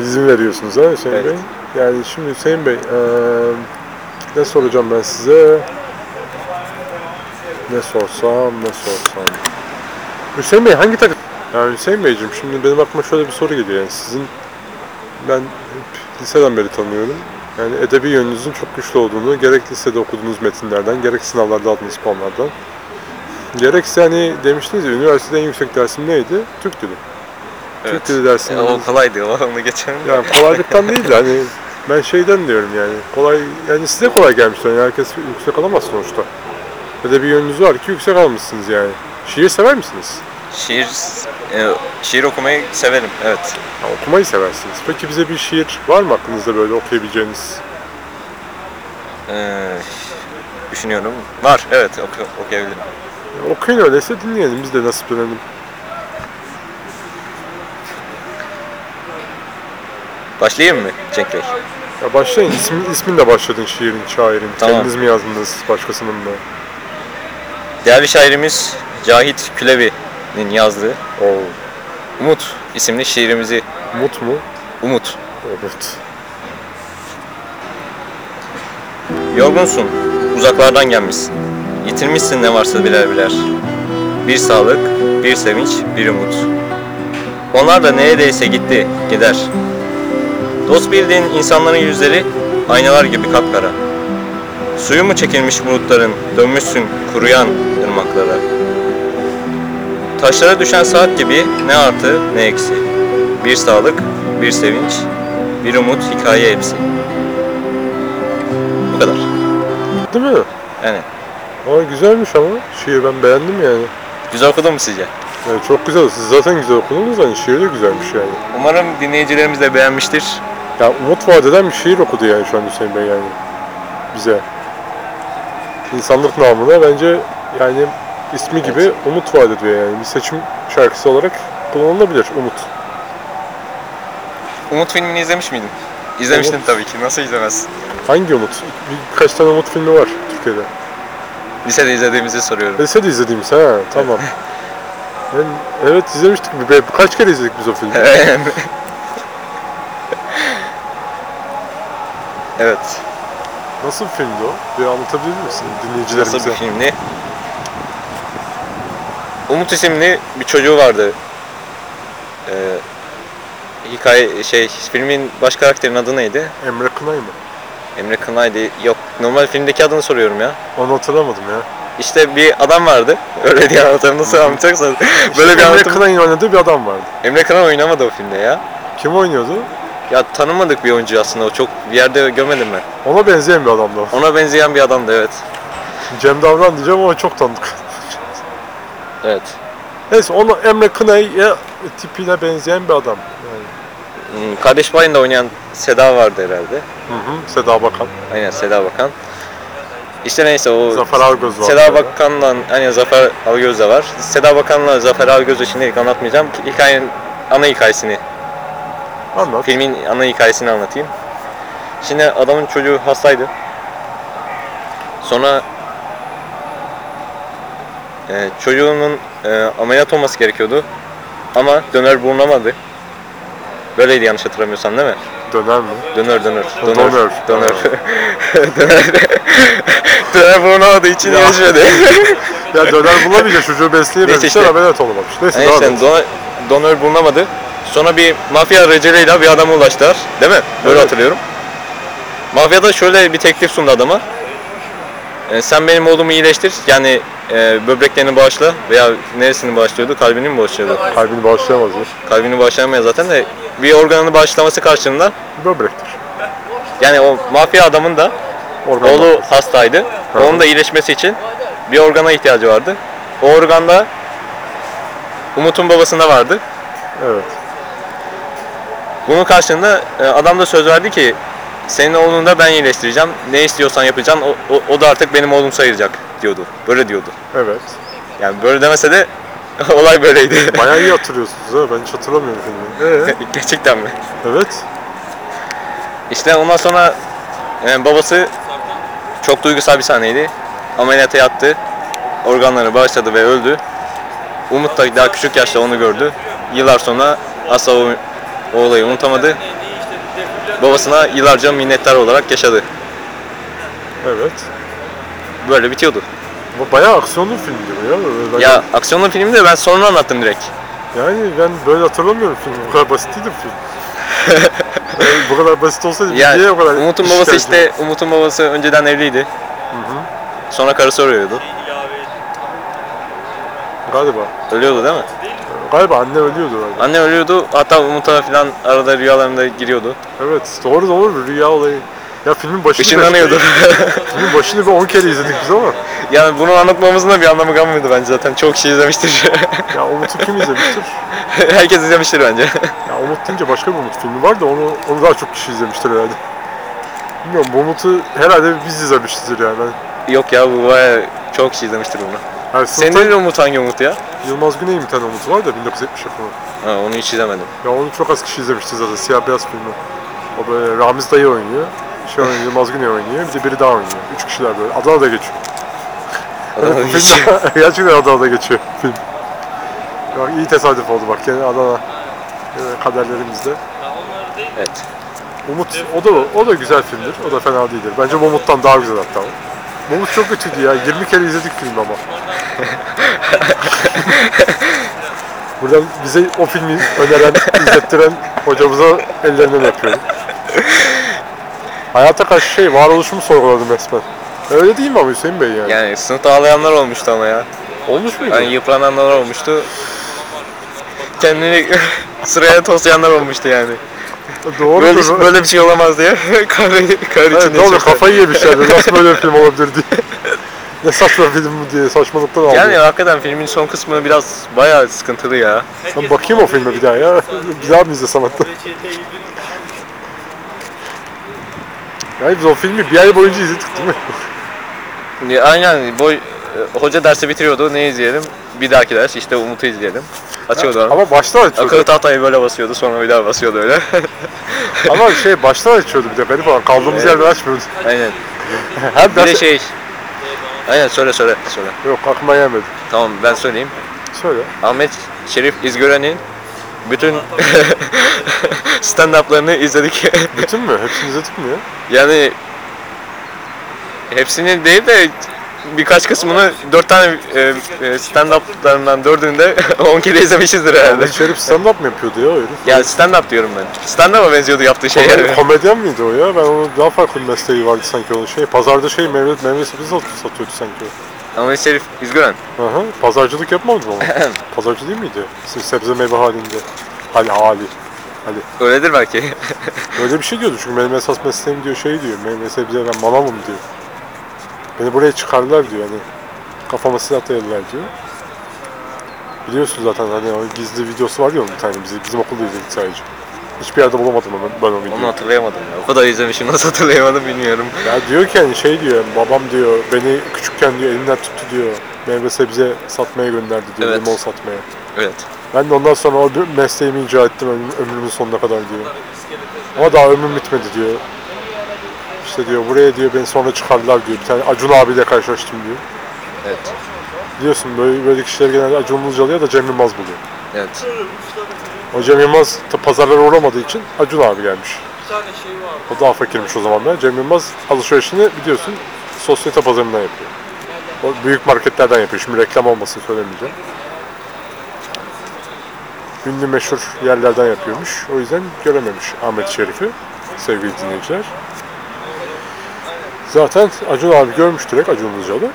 İzin veriyorsunuz ha Hüseyin Evet. Bey. Yani şimdi Hüseyin Bey, eee, ne soracağım ben size? Ne sorsam, ne sorsam. Hüseyin Bey hangi takım? Yani Hüseyin Beyciğim şimdi benim aklıma şöyle bir soru geliyor. Yani sizin ben hep liseden beri tanıyorum. Yani edebi yönünüzün çok güçlü olduğunu gerek lisede okuduğunuz metinlerden, gerek sınavlarda aldığınız puanlardan. Gerekse hani demiştiniz ya üniversitede en yüksek dersim neydi? Türk dili. Türk dili E, dersinden o kolaydı, onu de. yani kolaylıktan değil de hani ben şeyden diyorum yani kolay yani size kolay gelmiştir yani herkes yüksek alamaz sonuçta. Ve de bir yönünüz var ki yüksek almışsınız yani. Şiir sever misiniz? Şiir, e, şiir okumayı severim, evet. Ha, okumayı seversiniz. Peki bize bir şiir var mı aklınızda böyle okuyabileceğiniz? Ee, düşünüyorum. Var, evet oku, okuyabilirim. Ya, okuyun öyleyse dinleyelim biz de nasiplenelim. Başlayayım mı Cenk Bey? Ya başlayın ismin, isminle başladın şiirin, şairin. Tamam. Kendiniz mi yazdınız başkasının mı? Değerli şairimiz Cahit Külevi'nin yazdığı O Umut isimli şiirimizi Umut mu? Umut. Evet. Yorgunsun, uzaklardan gelmişsin. Yitirmişsin ne varsa birer birer. Bir sağlık, bir sevinç, bir umut. Onlar da neredeyse gitti, gider. Dost bildiğin insanların yüzleri aynalar gibi kapkara. Suyu mu çekilmiş bulutların, dönmüşsün kuruyan ırmaklara. Taşlara düşen saat gibi ne artı ne eksi. Bir sağlık, bir sevinç, bir umut hikaye hepsi. Bu kadar. Değil mi? Yani Aa, güzelmiş ama şiir ben beğendim yani. güzel okudun mu sizce? yani. Çok güzel. Siz zaten güzel okudunuz hani şiir de güzelmiş yani. Umarım dinleyicilerimiz de beğenmiştir. Ya umut vaat eden bir şiir okudu yani şu an Hüseyin Bey yani bize. İnsanlık namına bence yani ismi gibi umut vaat ediyor yani. Bir seçim şarkısı olarak kullanılabilir umut. Umut filmini izlemiş miydin? İzlemiştim Umut. tabii ki. Nasıl izlemez? Hangi umut? Bir- Birkaç tane umut filmi var Türkiye'de. Lisede izlediğimizi soruyorum. Lisede izlediğimiz ha tamam. [LAUGHS] Ben, evet izlemiştik. Kaç kere izledik biz o filmi? Evet. Nasıl bir filmdi o? Bir anlatabilir misin dinleyicilerimize? Nasıl bir filmdi? Umut isimli bir çocuğu vardı. Ee, hikaye şey filmin baş karakterin adı neydi? Emre Kınay mı? Emre Kınay'dı. Yok normal filmdeki adını soruyorum ya. Onu hatırlamadım ya. İşte bir adam vardı. [LAUGHS] Öyle diye anlatalım nasıl anlatacaksan. Böyle bir Emre anlatım. Kınay'ın oynadığı bir adam vardı. Emre Kınan oynamadı o filmde ya. Kim oynuyordu? Ya tanımadık bir oyuncu aslında o çok bir yerde görmedim ben. Ona benzeyen bir adamdı o. Ona benzeyen bir adamdı evet. Cem Davran diyeceğim ama çok tanıdık. Evet. Neyse onu Emre Kınay'a tipine benzeyen bir adam. Yani. Hmm, Kardeş Payı'nda oynayan Seda vardı herhalde. Hı hı. Seda Bakan. Aynen Seda Bakan. İşte neyse o Zafer Algöz var. Seda Bakan'la hani Zafer Algöz de var. Seda Bakan'la Zafer Algöz'ü şimdilik anlatmayacağım. Hikayenin ana hikayesini, Anlat. filmin ana hikayesini anlatayım. Şimdi adamın çocuğu hastaydı. Sonra e, çocuğunun e, ameliyat olması gerekiyordu. Ama döner bulunamadı. Böyleydi yanlış hatırlamıyorsam değil mi? Döner mi? Döner döner. Döner. döner. Döner. Döner. [LAUGHS] Döner bulunamadığı için Ya. geçmedi. Ya döner bulamayınca çocuğu besleyememişler işte. ameliyat olamamış. Neyse Yani işte döner, döner bulunamadı. Sonra bir mafya aracılığıyla bir adama ulaştılar. Değil mi? Böyle Evet. hatırlıyorum. Mafya da şöyle bir teklif sundu adama. E, sen benim oğlumu iyileştir. Yani e, böbreklerini bağışla veya neresini bağışlıyordu? Kalbini mi bağışlıyordu? Kalbini bağışlayamazlar. Kalbini bağışlayamıyor zaten de bir organını bağışlaması karşılığında Böbrektir. yani o mafya adamın da Organ oğlu hastaydı. Hı. Onun da iyileşmesi için bir organa ihtiyacı vardı. O organda Umut'un babasında vardı. Evet. Bunun karşılığında e, adam da söz verdi ki senin oğlunu da ben iyileştireceğim. Ne istiyorsan yapacağım. O, o, o da artık benim oğlum sayılacak diyordu. Böyle diyordu. Evet. Yani böyle demese de [LAUGHS] olay böyleydi. [LAUGHS] Bayağı iyi hatırlıyorsunuz ha. Ben hiç hatırlamıyorum filmi. [LAUGHS] Ee? Gerçekten mi? Evet. İşte ondan sonra e, babası çok duygusal bir sahneydi. Ameliyata yattı. Organları bağışladı ve öldü. Umut da daha küçük yaşta onu gördü. Yıllar sonra asla o, olayı unutamadı. Babasına yıllarca minnettar olarak yaşadı. Evet. Böyle bitiyordu. Bu bayağı aksiyonlu filmdi bu ya. Ben- Ya aksiyonlu filmi de ben sonra anlattım direkt. Yani ben böyle hatırlamıyorum filmi. Bu kadar basit değildi film. [LAUGHS] Yani bu kadar basit olsaydı Ya niye o kadar Umut'un işkence- babası işte Umut'un babası önceden evliydi. Sonra karısı ölüyordu. Galiba. Ölüyordu değil mi? Galiba anne ölüyordu galiba. Anne ölüyordu. Hatta Umut'a falan arada rüyalarında giriyordu. Evet doğru doğru rüya olayı. Ya filmin başını Işınlanıyordu. [LAUGHS] filmin başını bir 10 kere izledik biz ama. yani bunu anlatmamızın da bir anlamı kalmıyordu bence zaten. Çok kişi izlemiştir. Ya Umut'u kim izlemiştir? [LAUGHS] Herkes izlemiştir bence. Ya Umut deyince başka bir Umut filmi var da onu onu daha çok kişi izlemiştir herhalde. Bilmiyorum bu Umut'u herhalde biz izlemişizdir yani. Yok ya bu baya çok kişi izlemiştir bunu. yani Senin sınıfta de Umut hangi Umut ya? Yılmaz Güney'in bir tane Umut var da 1970 yapımı. Ha, onu hiç izlemedim. Ya onu çok az kişi izlemişti zaten siyah beyaz filmi. O böyle Ramiz dayı oynuyor. Şey oynuyor, Yılmaz Güney oynuyor. Bir de biri daha oynuyor. Üç kişiler böyle. Adana'da geçiyor. [LAUGHS] Adamın Evet, film [LAUGHS] gerçekten Adana'da geçiyor film. Ya iyi tesadüf oldu bak yani Adana e, kaderlerimizde. evet. Umut o da o da güzel filmdir. O da fena değildir. Bence Umut'tan daha güzel hatta. Umut çok kötüydü ya. 20 kere izledik filmi ama. [LAUGHS] [LAUGHS] Buradan bize o filmi öneren, izlettiren hocamıza ellerinden öpüyorum. Hayata karşı şey, varoluşumu sorguladım resmen. Öyle değil mi ama Hüseyin Bey yani? Yani sınıfta ağlayanlar olmuştu ama ya. Olmuş muydu? Yani yıprananlar olmuştu. Kendini [LAUGHS] sıraya toslayanlar olmuştu yani. Doğru. Böyle, böyle bir şey olamaz diye. [LAUGHS] kar, kar Evet, içinde oluyor yaşamışlar. kafayı yemişler. Nasıl böyle bir film olabilir diye. Ne saçma film bu diye saçmalıktan aldım. Yani hakikaten filmin son kısmı biraz bayağı sıkıntılı ya. Ben bakayım o filme bir daha ya. [LAUGHS] bir daha mı izlesem hatta? Yani biz o filmi bir ay boyunca izledik değil mi? [LAUGHS] Ya Aynen boy, e, hoca dersi bitiriyordu ne izleyelim? Bir dahaki ders işte Umut'u izleyelim. Açıyordu onu. Ama baştan Akıllı açıyordu. tahtayı böyle basıyordu sonra bir daha basıyordu öyle. Ama şey baştan açıyordu bir de garip olan. Kaldığımız Evet. yerden açmıyordu. Aynen. Her Bir de ders... şey... Aynen söyle söyle söyle. Yok aklıma gelmedi. Tamam ben söyleyeyim. Söyle. Ahmet Şerif İzgören'in bütün [LAUGHS] stand-up'larını izledik. Bütün mü? Hepsini izledik mi ya? yani hepsini değil de birkaç kısmını dört tane e, e, stand-up'larından dördünü de [LAUGHS] 10 kere izlemişizdir herhalde. Ahmet Şerif stand-up mı yapıyordu ya o herif? Ya stand-up diyorum ben. Stand-up'a benziyordu yaptığı şey Komedi- yani. komedyen miydi o ya? Ben onu daha farklı bir mesleği vardı sanki onun şey. Pazarda şey meyve, meyve sebze sat- satıyordu sanki o. Ahmet Şerif İzgören. Hı hı. Pazarcılık yapmadı mı? [LAUGHS] Pazarcı değil miydi? Se- Sebze meyve halinde. Hali hali. Hadi. Öyledir belki. Öyle bir şey diyordu çünkü benim esas mesleğim diyor şey diyor. Meyve sebze ben manavım diyor. Beni buraya çıkardılar diyor hani. Kafama silah dayadılar diyor. Biliyorsun zaten hani o gizli videosu var ya onun bir tane bizi, bizim okulda izledik sadece. Hiçbir yerde bulamadım ben, ben o videoyu. Onu hatırlayamadım ya. O kadar izlemişim nasıl hatırlayamadım bilmiyorum. Ya diyor ki hani şey diyor, babam diyor beni küçükken diyor elimden tuttu diyor. Meyve sebze satmaya gönderdi diyor, Evet. limon satmaya. Evet. Ben de ondan sonra o bir mesleğimi icra ettim ömrüm- ömrümün sonuna kadar diyor. Ama daha ömrüm bitmedi diyor. İşte diyor buraya diyor beni sonra çıkardılar diyor. Bir tane Acun abiyle karşılaştım diyor. Evet. Biliyorsun böyle, böyle kişiler genelde Acun Ilıcalı ya da Cem Yılmaz buluyor. Evet. O Cem Yılmaz da pazarlara uğramadığı için Acun abi gelmiş. O daha fakirmiş o zamanlar. Cem Yılmaz alışverişini biliyorsun sosyete pazarından yapıyor. O büyük marketlerden yapıyor. Şimdi reklam olmasın söylemeyeceğim. Ünlü meşhur yerlerden yapıyormuş. O yüzden görememiş Ahmet Şerif'i sevgili dinleyiciler. Zaten Acun abi görmüş direkt Acun Ilıcalı.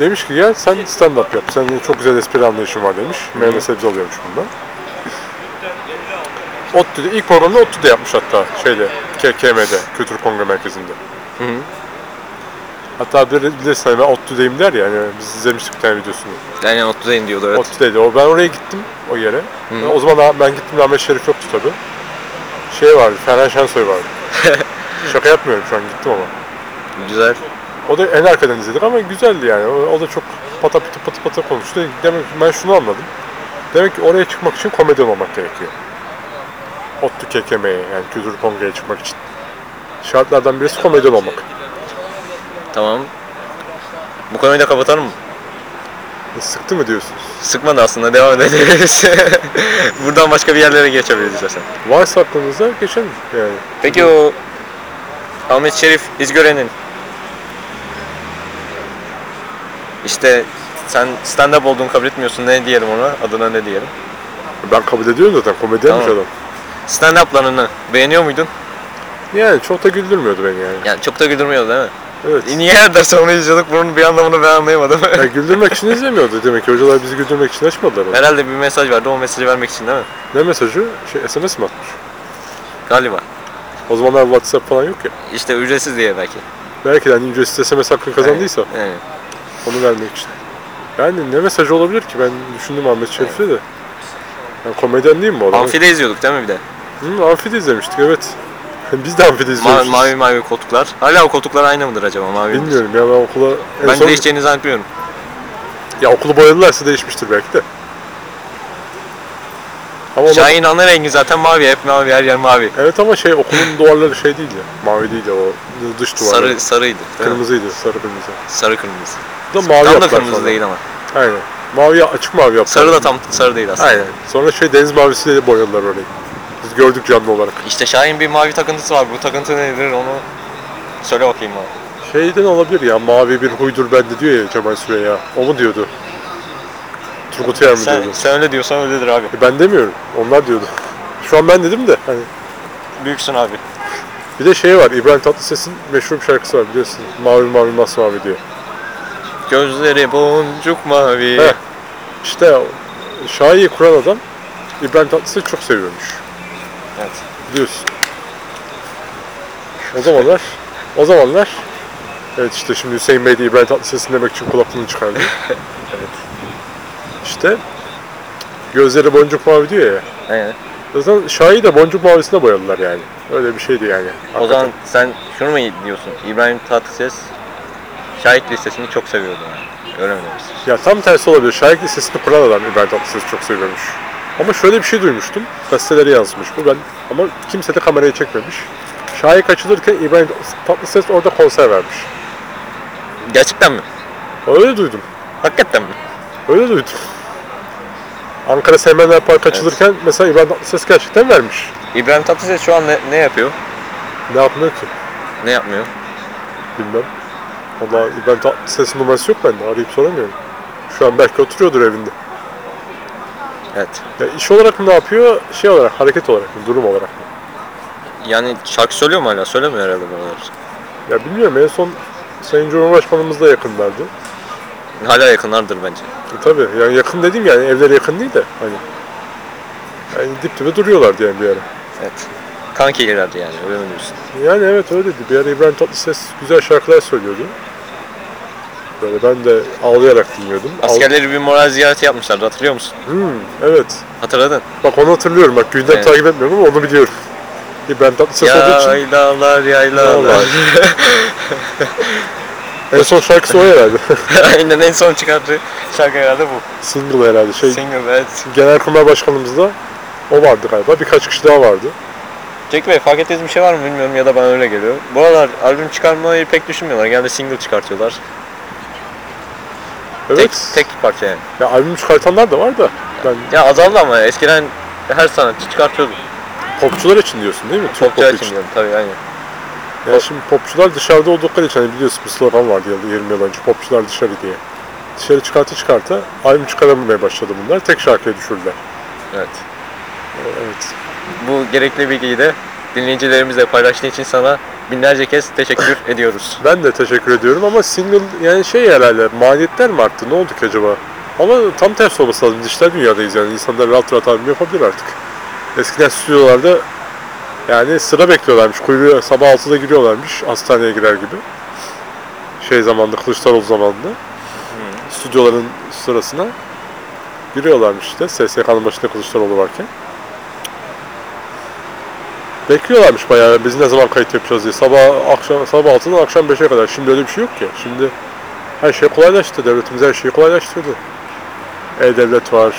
Demiş ki gel sen stand up yap. Senin çok güzel espri anlayışın var demiş. Meyve sebze alıyormuş bundan. ODTÜ'de ilk programda ODTÜ'de yapmış hatta şeyde KKM'de Kültür Kongre Merkezi'nde. Hı hı. Hatta bir bilirsin hani ben ODTÜ'deyim der ya yani biz izlemiştik bir tane videosunu. Yani Otlu'dayım diyordu evet. ODTÜ'deydi. O, ben oraya gittim o yere. Hı. O zaman daha- ben gittim Ahmet Şerif yoktu tabi. Şey vardı, Ferhan Şensoy vardı. [LAUGHS] Şaka yapmıyorum şu an gittim ama. Güzel. O da en arkadan izledik ama güzeldi yani. O, o da çok pata pata pata pata konuştu. Demek ki ben şunu anladım. Demek ki oraya çıkmak için komedyen olmak gerekiyor. ODTÜ KKM'ye yani Kültür Kongre'ye çıkmak için. Şartlardan birisi komedyen olmak. Tamam. Bu konuyu da kapatalım mı? E, Sıktı mı diyorsunuz? Sıkmadı aslında devam ederiz. [LAUGHS] Buradan başka bir yerlere geçebiliriz istersen. Varsa aklınızda geçelim yani. Peki o Ahmet Şerif İzgören'in işte sen stand-up olduğunu kabul etmiyorsun. Ne diyelim ona? Adına ne diyelim? Ben kabul ediyorum zaten komedyenmiş Tamam. adam. Stand-up'larını beğeniyor muydun? Yani çok da güldürmüyordu beni yani. Yani çok da güldürmüyordu değil mi? Evet. E niye her ders onu izliyorduk? Bunun bir anlamını ben anlayamadım. Ya [LAUGHS] güldürmek için izlemiyordu demek ki. Hocalar bizi güldürmek için açmadılar. onu. Herhalde bir mesaj vardı. O mesajı vermek için değil mi? Ne mesajı? Şey SMS mi atmış? Galiba. O zamanlar WhatsApp falan yok ya. İşte ücretsiz diye belki. Belki de hani ücretsiz SMS hakkını kazandıysa Yani. Onu vermek için. Yani ne mesajı olabilir ki? Ben düşündüm Ahmet Şerif'te de. Yani komedyen değil mi bu adam? Amfide izliyorduk değil mi bir de? Hı, Amfi'de izlemiştik evet. [LAUGHS] Biz de Amfi'de Ma- izlemiştik. mavi mavi koltuklar. Hala o koltuklar aynı mıdır acaba? Mavi midir? Bilmiyorum ya ben okula... En Ben son- değişeceğini zannetmiyorum. Ya okulu boyadılarsa değişmiştir belki de. Ama ona- Şahin ana rengi zaten mavi. Hep mavi. Her yer mavi. Evet ama şey okulun duvarları şey değil ya. Mavi değil ya o dış duvarlar. Sarı sarıydı. değil mi? Kırmızıydı, sarı kırmızı. Sarı kırmızı. Da mavi tam da yaptılar kırmızı değil ama. Aynen. Mavi açık mavi yaptılar. Sarı da tam sarı değil aslında. Aynen. Sonra şey deniz mavisiyle de boyadılar orayı. Biz gördük canlı olarak. İşte Şahin bir mavi takıntısı var. Bu takıntı nedir onu söyle bakayım bana. Şeyden olabilir ya mavi bir huydur bende diyor ya Cemal Süreya. O mu diyordu? Turgut Uyar mı Sen, diyordu? sen öyle diyorsan öyledir abi. E ben demiyorum. Onlar diyordu. Şu an ben dedim de hani Büyüksün abi. bir de şey var İbrahim Tatlıses'in meşhur bir şarkısı var biliyorsun. Mavi mavi masmavi diyor. Gözleri boncuk mavi. Heh. İşte o şaiyi kuran adam İbrahim Tatlıses'i çok seviyormuş. Evet. Biliyorsun. O zamanlar o zamanlar evet işte şimdi Hüseyin Bey de İbrahim Tatlıses'in demek için kulaklığını çıkardı. [LAUGHS] Evet. İşte gözleri boncuk mavi diyor ya. Aynen. Zaten Şahi de boncuk mavisine boyadılar yani. Öyle bir şeydi yani. O zaman sen şunu mu diyorsun? İbrahim Tatlıses şahit listesini çok seviyordu yani. Öyle mi demişsin? Ya tam tersi olabilir. Şahik Lisesi'ni kuran adam İbrahim Tatlıses'i çok seviyormuş. Ama şöyle bir şey duymuştum. Gazetelere yansımış bu. Ben ama kimse de kameraya çekmemiş. Şahik açılırken İbrahim Tatlıses orada konser vermiş. Gerçekten mi? Öyle duydum. Hakikaten mi? Öyle duydum. Ankara Seymenler Park açılırken mesela İbrahim Tatlıses gerçekten vermiş. İbrahim Tatlıses şu an ne, ne yapıyor? Ne yapmıyor ki? Ne yapmıyor? Bilmem. Valla İbrahim Tatlıses'in numarası yok bende. Arayıp soramıyorum. Şu an belki oturuyordur evinde. Evet. Ya iş olarak mı ne yapıyor? Şey olarak, hareket olarak mı? Durum olarak mı? Yani şarkı söylüyor mu hala? Söylemiyor herhalde buralar. Ya bilmiyorum en son Sayın Cumhurbaşkanımız da yakınlardı. Hala yakınlardır bence. E, tabii yani yakın dediğim yani evleri yakın değil de hani. Yani dip dibe duruyorlardı yani bir ara. Evet. Kankilerdi yani öyle mi diyorsun? Yani evet öyleydi. Bir ara İbrahim Tatlıses güzel şarkılar söylüyordu. Böyle ben de ağlayarak dinliyordum. Askerleri bir moral ziyareti yapmışlardı hatırlıyor musun? Hmm, evet. Hatırladın? Bak onu hatırlıyorum. Bak gündem Evet. takip etmiyorum ama onu biliyorum. İbrahim Tatlıses olduğu için Yaylalar yaylalar. [LAUGHS] En son şarkısı o herhalde. [LAUGHS] Aynen en son çıkarttığı şarkı herhalde bu. Single herhalde. Şey, Single evet. Genelkurmay Başkanımızda o vardı galiba. Birkaç kişi daha vardı. Cenk Bey fark ettiğiniz bir şey var mı bilmiyorum ya da bana öyle geliyor. Bu aralar albüm çıkarmayı pek düşünmüyorlar. Genelde single çıkartıyorlar. Evet. Tek, tek parça yani. Ya albüm çıkartanlar da var da. Ben Ya azaldı ama eskiden her sanatçı çıkartıyordu. popçular için diyorsun değil mi? Türk Popçular popu için diyorum tabii aynen. Ya şimdi popçular dışarıda oldukları için hani biliyorsun bir slogan vardı ya 20 yıl önce popçular dışarı diye. Dışarı çıkartı çıkarta albüm çıkaramamaya başladı bunlar. Tek şarkıya düşürdüler. Evet. Evet. Bu gerekli bilgiyi de dinleyicilerimizle paylaştığın için sana binlerce kez teşekkür [LAUGHS] ediyoruz. Ben de teşekkür ediyorum ama single yani şey herhalde maliyetler mi arttı? Ne oldu ki acaba? Ama tam tersi olması lazım. Dijital dünyadayız yani. İnsanlar rahat rahat albüm yapabilir artık. Eskiden stüdyolarda yani sıra bekliyorlarmış. Kuyruğa sabah 6'da giriyorlarmış. Hastaneye girer gibi. Şey zamanında, Kılıçdaroğlu zamanında. Stüdyoların sırasına giriyorlarmış işte. SSK'nın başında Kılıçdaroğlu varken. Bekliyorlarmış bayağı biz ne zaman kayıt yapacağız diye. Sabah akşam sabah 6'dan akşam 5'e kadar. Şimdi öyle bir şey yok ki. Şimdi her şey kolaylaştı. Devletimiz her şeyi kolaylaştırdı. E-Devlet var.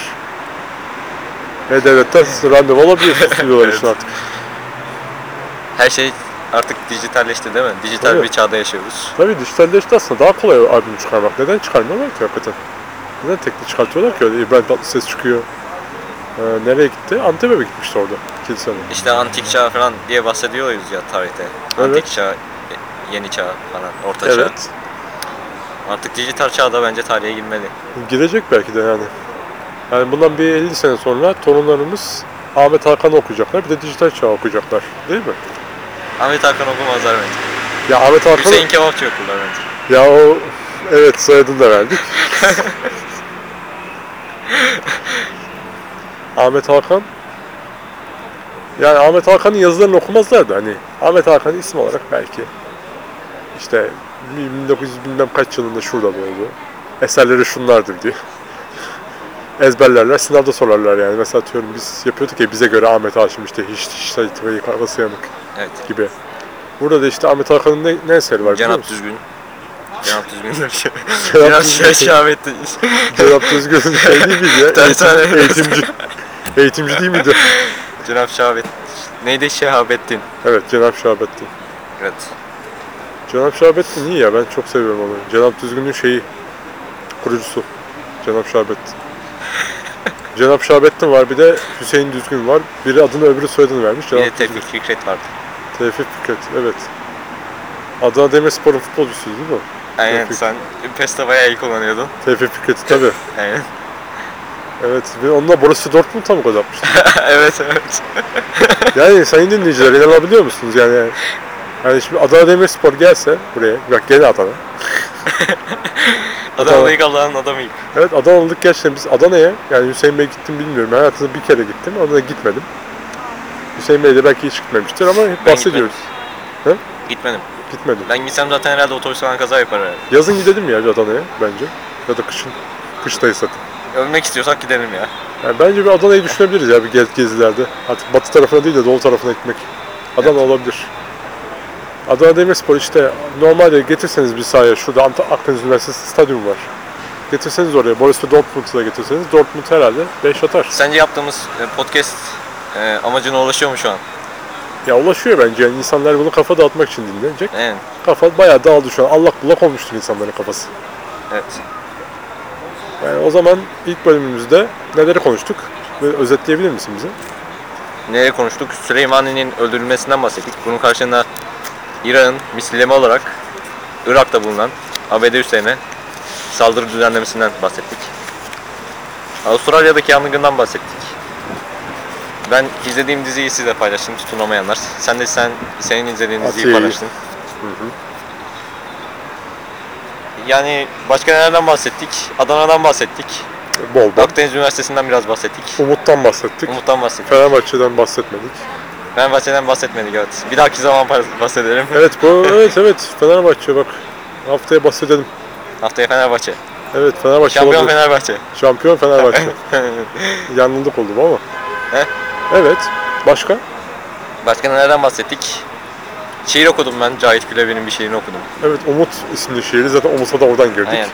E-Devlet'ten [LAUGHS] randevu alabiliyor [LAUGHS] stüdyolar için artık. Her şey artık dijitalleşti değil mi? Dijital Tabii. bir çağda yaşıyoruz. Tabii dijitalleşti aslında daha kolay albüm çıkarmak. Neden çıkarmıyorlar ki hakikaten? Neden tekli çıkartıyorlar ki öyle? İbrahim Tatlıses çıkıyor. Ee, nereye gitti? Antep'e mi gitmişti orada? Kilisenin. İşte antik çağ falan diye bahsediyoruz ya tarihte. Evet. Antik çağ, yeni çağ falan, orta çağ. Evet. Artık dijital çağda bence tarihe girmeli. Girecek belki de yani. Yani bundan bir 50 sene sonra torunlarımız Ahmet Hakan'ı okuyacaklar. Bir de dijital çağ okuyacaklar. Değil mi? Ahmet Hakan okumazlar bence. Ya Ahmet Hakan... Hüseyin Kebapçı okurlar bence. Ya o... Evet soyadını da verdik. Ahmet Hakan yani Ahmet Hakan'ın yazılarını okumazlar da hani Ahmet Hakan isim olarak belki işte 1900 bilmem kaç yılında şurada doğdu. Eserleri şunlardır diye. [LAUGHS] Ezberlerler, sınavda sorarlar yani. Mesela atıyorum biz yapıyorduk ya bize göre Ahmet Haşim işte hiç hiç ve kafası yanık Evet. gibi. Burada da işte Ahmet Hakan'ın ne, ne eseri var biliyor Cenap? Düzgün. Cenap Düzgün [LAUGHS] şey. Cenap Düzgün. Cenap Düzgün'ün [LAUGHS] şey değil miydi ya? Eğitimci. Eğitimci değil miydi? Cenap Şehavettin. Neydi Şehabettin? Evet Cenap Şahabettin. Evet. Cenap Şahabettin iyi ya ben çok seviyorum onu. Cenap Düzgün'ün şeyi kurucusu. Cenap Şahabettin. [LAUGHS] Cenap Şahabettin var bir de Hüseyin Düzgün var. Biri adını öbürü soyadını vermiş. Bir Cenap de. Tevfik Fikret vardı. Tevfik Fikret evet. Adana Demirspor'un futbolcusuydu değil mi? Aynen Tevfik. sen PES'te bayağı iyi kullanıyordun. Tevfik Fikret tabii. [LAUGHS] Aynen. Evet ve onunla Borussia Dortmund'a mı gol atmıştı? [LAUGHS] evet evet. [LAUGHS] Yani sayın dinleyiciler inanabiliyor musunuz yani? Yani şimdi Adana Demirspor gelse buraya, bak gene Adana. Adanalı ilk Allah'ın adamıyım. Evet Adanalılık gerçekten biz Adana'ya, yani Hüseyin Bey gittim bilmiyorum. Hayatımda bir kere gittim, Adana'ya gitmedim. Hüseyin Bey de belki hiç gitmemiştir ama hep Ben bahsediyoruz. Gitmedim. Gitmedim. Ben gitsem zaten herhalde otobüs falan kaza yapar herhalde. Yazın gidelim ya Adana'ya bence. Ya da kışın. Kıştayız zaten. Ölmek istiyorsak gidelim ya. Yani bence bir Adana'yı düşünebiliriz ya bir gez gezilerde. Artık batı tarafına değil de doğu tarafına gitmek. Adana olabilir. Adana Demirspor işte normalde getirseniz bir sahaya şurada Akdeniz Üniversitesi stadyum var. Getirseniz oraya Borussia Dortmund'u da getirseniz Dortmund herhalde 5 atar. Sence yaptığımız e, podcast e, amacına ulaşıyor mu şu an? Ya ulaşıyor bence yani insanlar bunu kafa dağıtmak için dinlenecek. Evet. Kafa bayağı dağıldı şu an. Allak bullak olmuştur insanların kafası. Evet. Yani o zaman ilk bölümümüzde neleri konuştuk? Ve özetleyebilir misin bize? Neleri konuştuk? Süleymani'nin öldürülmesinden bahsettik. Bunun karşılığında İran'ın misilleme olarak Irak'ta bulunan ABD üslerine saldırı düzenlemesinden bahsettik. Avustralya'daki yangından bahsettik. Ben izlediğim diziyi size paylaştım tutunamayanlar. Sen de sen senin izlediğin diziyi paylaştın. Yani başka nelerden bahsettik? Adana'dan bahsettik. Bol bol. Akdeniz Üniversitesi'nden biraz bahsettik. Umut'tan bahsettik. Umut'tan bahsettik. Fenerbahçe'den bahsetmedik. Fenerbahçe'den bahsetmedik evet. Bir dahaki zaman bahsedelim. Evet bu [LAUGHS] evet evet Fenerbahçe bak. Haftaya bahsedelim. Haftaya Fenerbahçe. Evet Fenerbahçe Şampiyon olabilir. Fenerbahçe. Şampiyon Fenerbahçe. [LAUGHS] Yanıldık oldum ama. He? Evet. Başka? Başka nelerden bahsettik? Şiir okudum ben. Cahit Gülevi'nin bir şiirini okudum. Evet Umut isimli şiiri zaten Umut'a da oradan girdik. Aynen.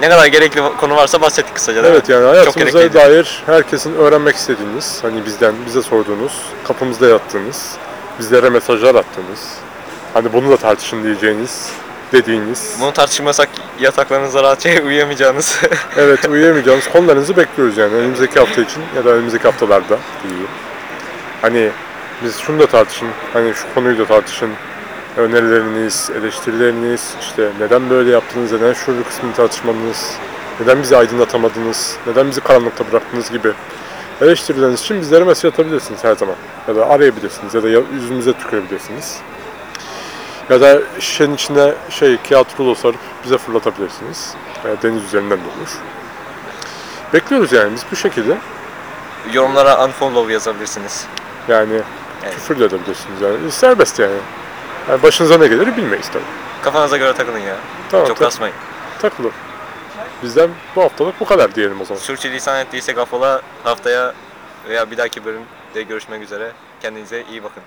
Ne kadar gerekli konu varsa bahsettik kısaca Evet yani hayatımıza dair herkesin öğrenmek istediğiniz, hani bizden bize sorduğunuz, kapımızda yattığınız, bizlere mesajlar attığınız, hani bunu da tartışın diyeceğiniz dediğiniz. Bunu tartışmasak yataklarınızda rahatça [LAUGHS] uyuyamayacağınız. [LAUGHS] Evet uyuyamayacağınız konularınızı bekliyoruz yani önümüzdeki hafta için ya da önümüzdeki haftalarda diyeyim. Hani biz şunu da tartışın, hani şu konuyu da tartışın. Önerileriniz, eleştirileriniz, işte neden böyle yaptınız, neden şu kısmını tartışmadınız, neden bizi aydınlatamadınız, neden bizi karanlıkta bıraktınız gibi eleştirileriniz için bizlere mesaj atabilirsiniz her zaman. Ya da arayabilirsiniz ya da yüzümüze tükürebilirsiniz. Ya da şişenin içine şey kağıt rulo sarıp bize fırlatabilirsiniz. Deniz üzerinden de olur. Bekliyoruz yani biz bu şekilde. Yorumlara unfollow yazabilirsiniz. Yani Evet. küfür de edebilirsiniz yani. Serbest yani. yani başınıza ne gelir bilmeyiz tabii. Kafanıza göre takılın ya. Tamam, Çok ta- kasmayın. takılır. Bizden bu haftalık bu kadar diyelim o zaman. Sürçülisan ettiysek affola haftaya veya bir dahaki bölümde görüşmek üzere. Kendinize iyi bakın.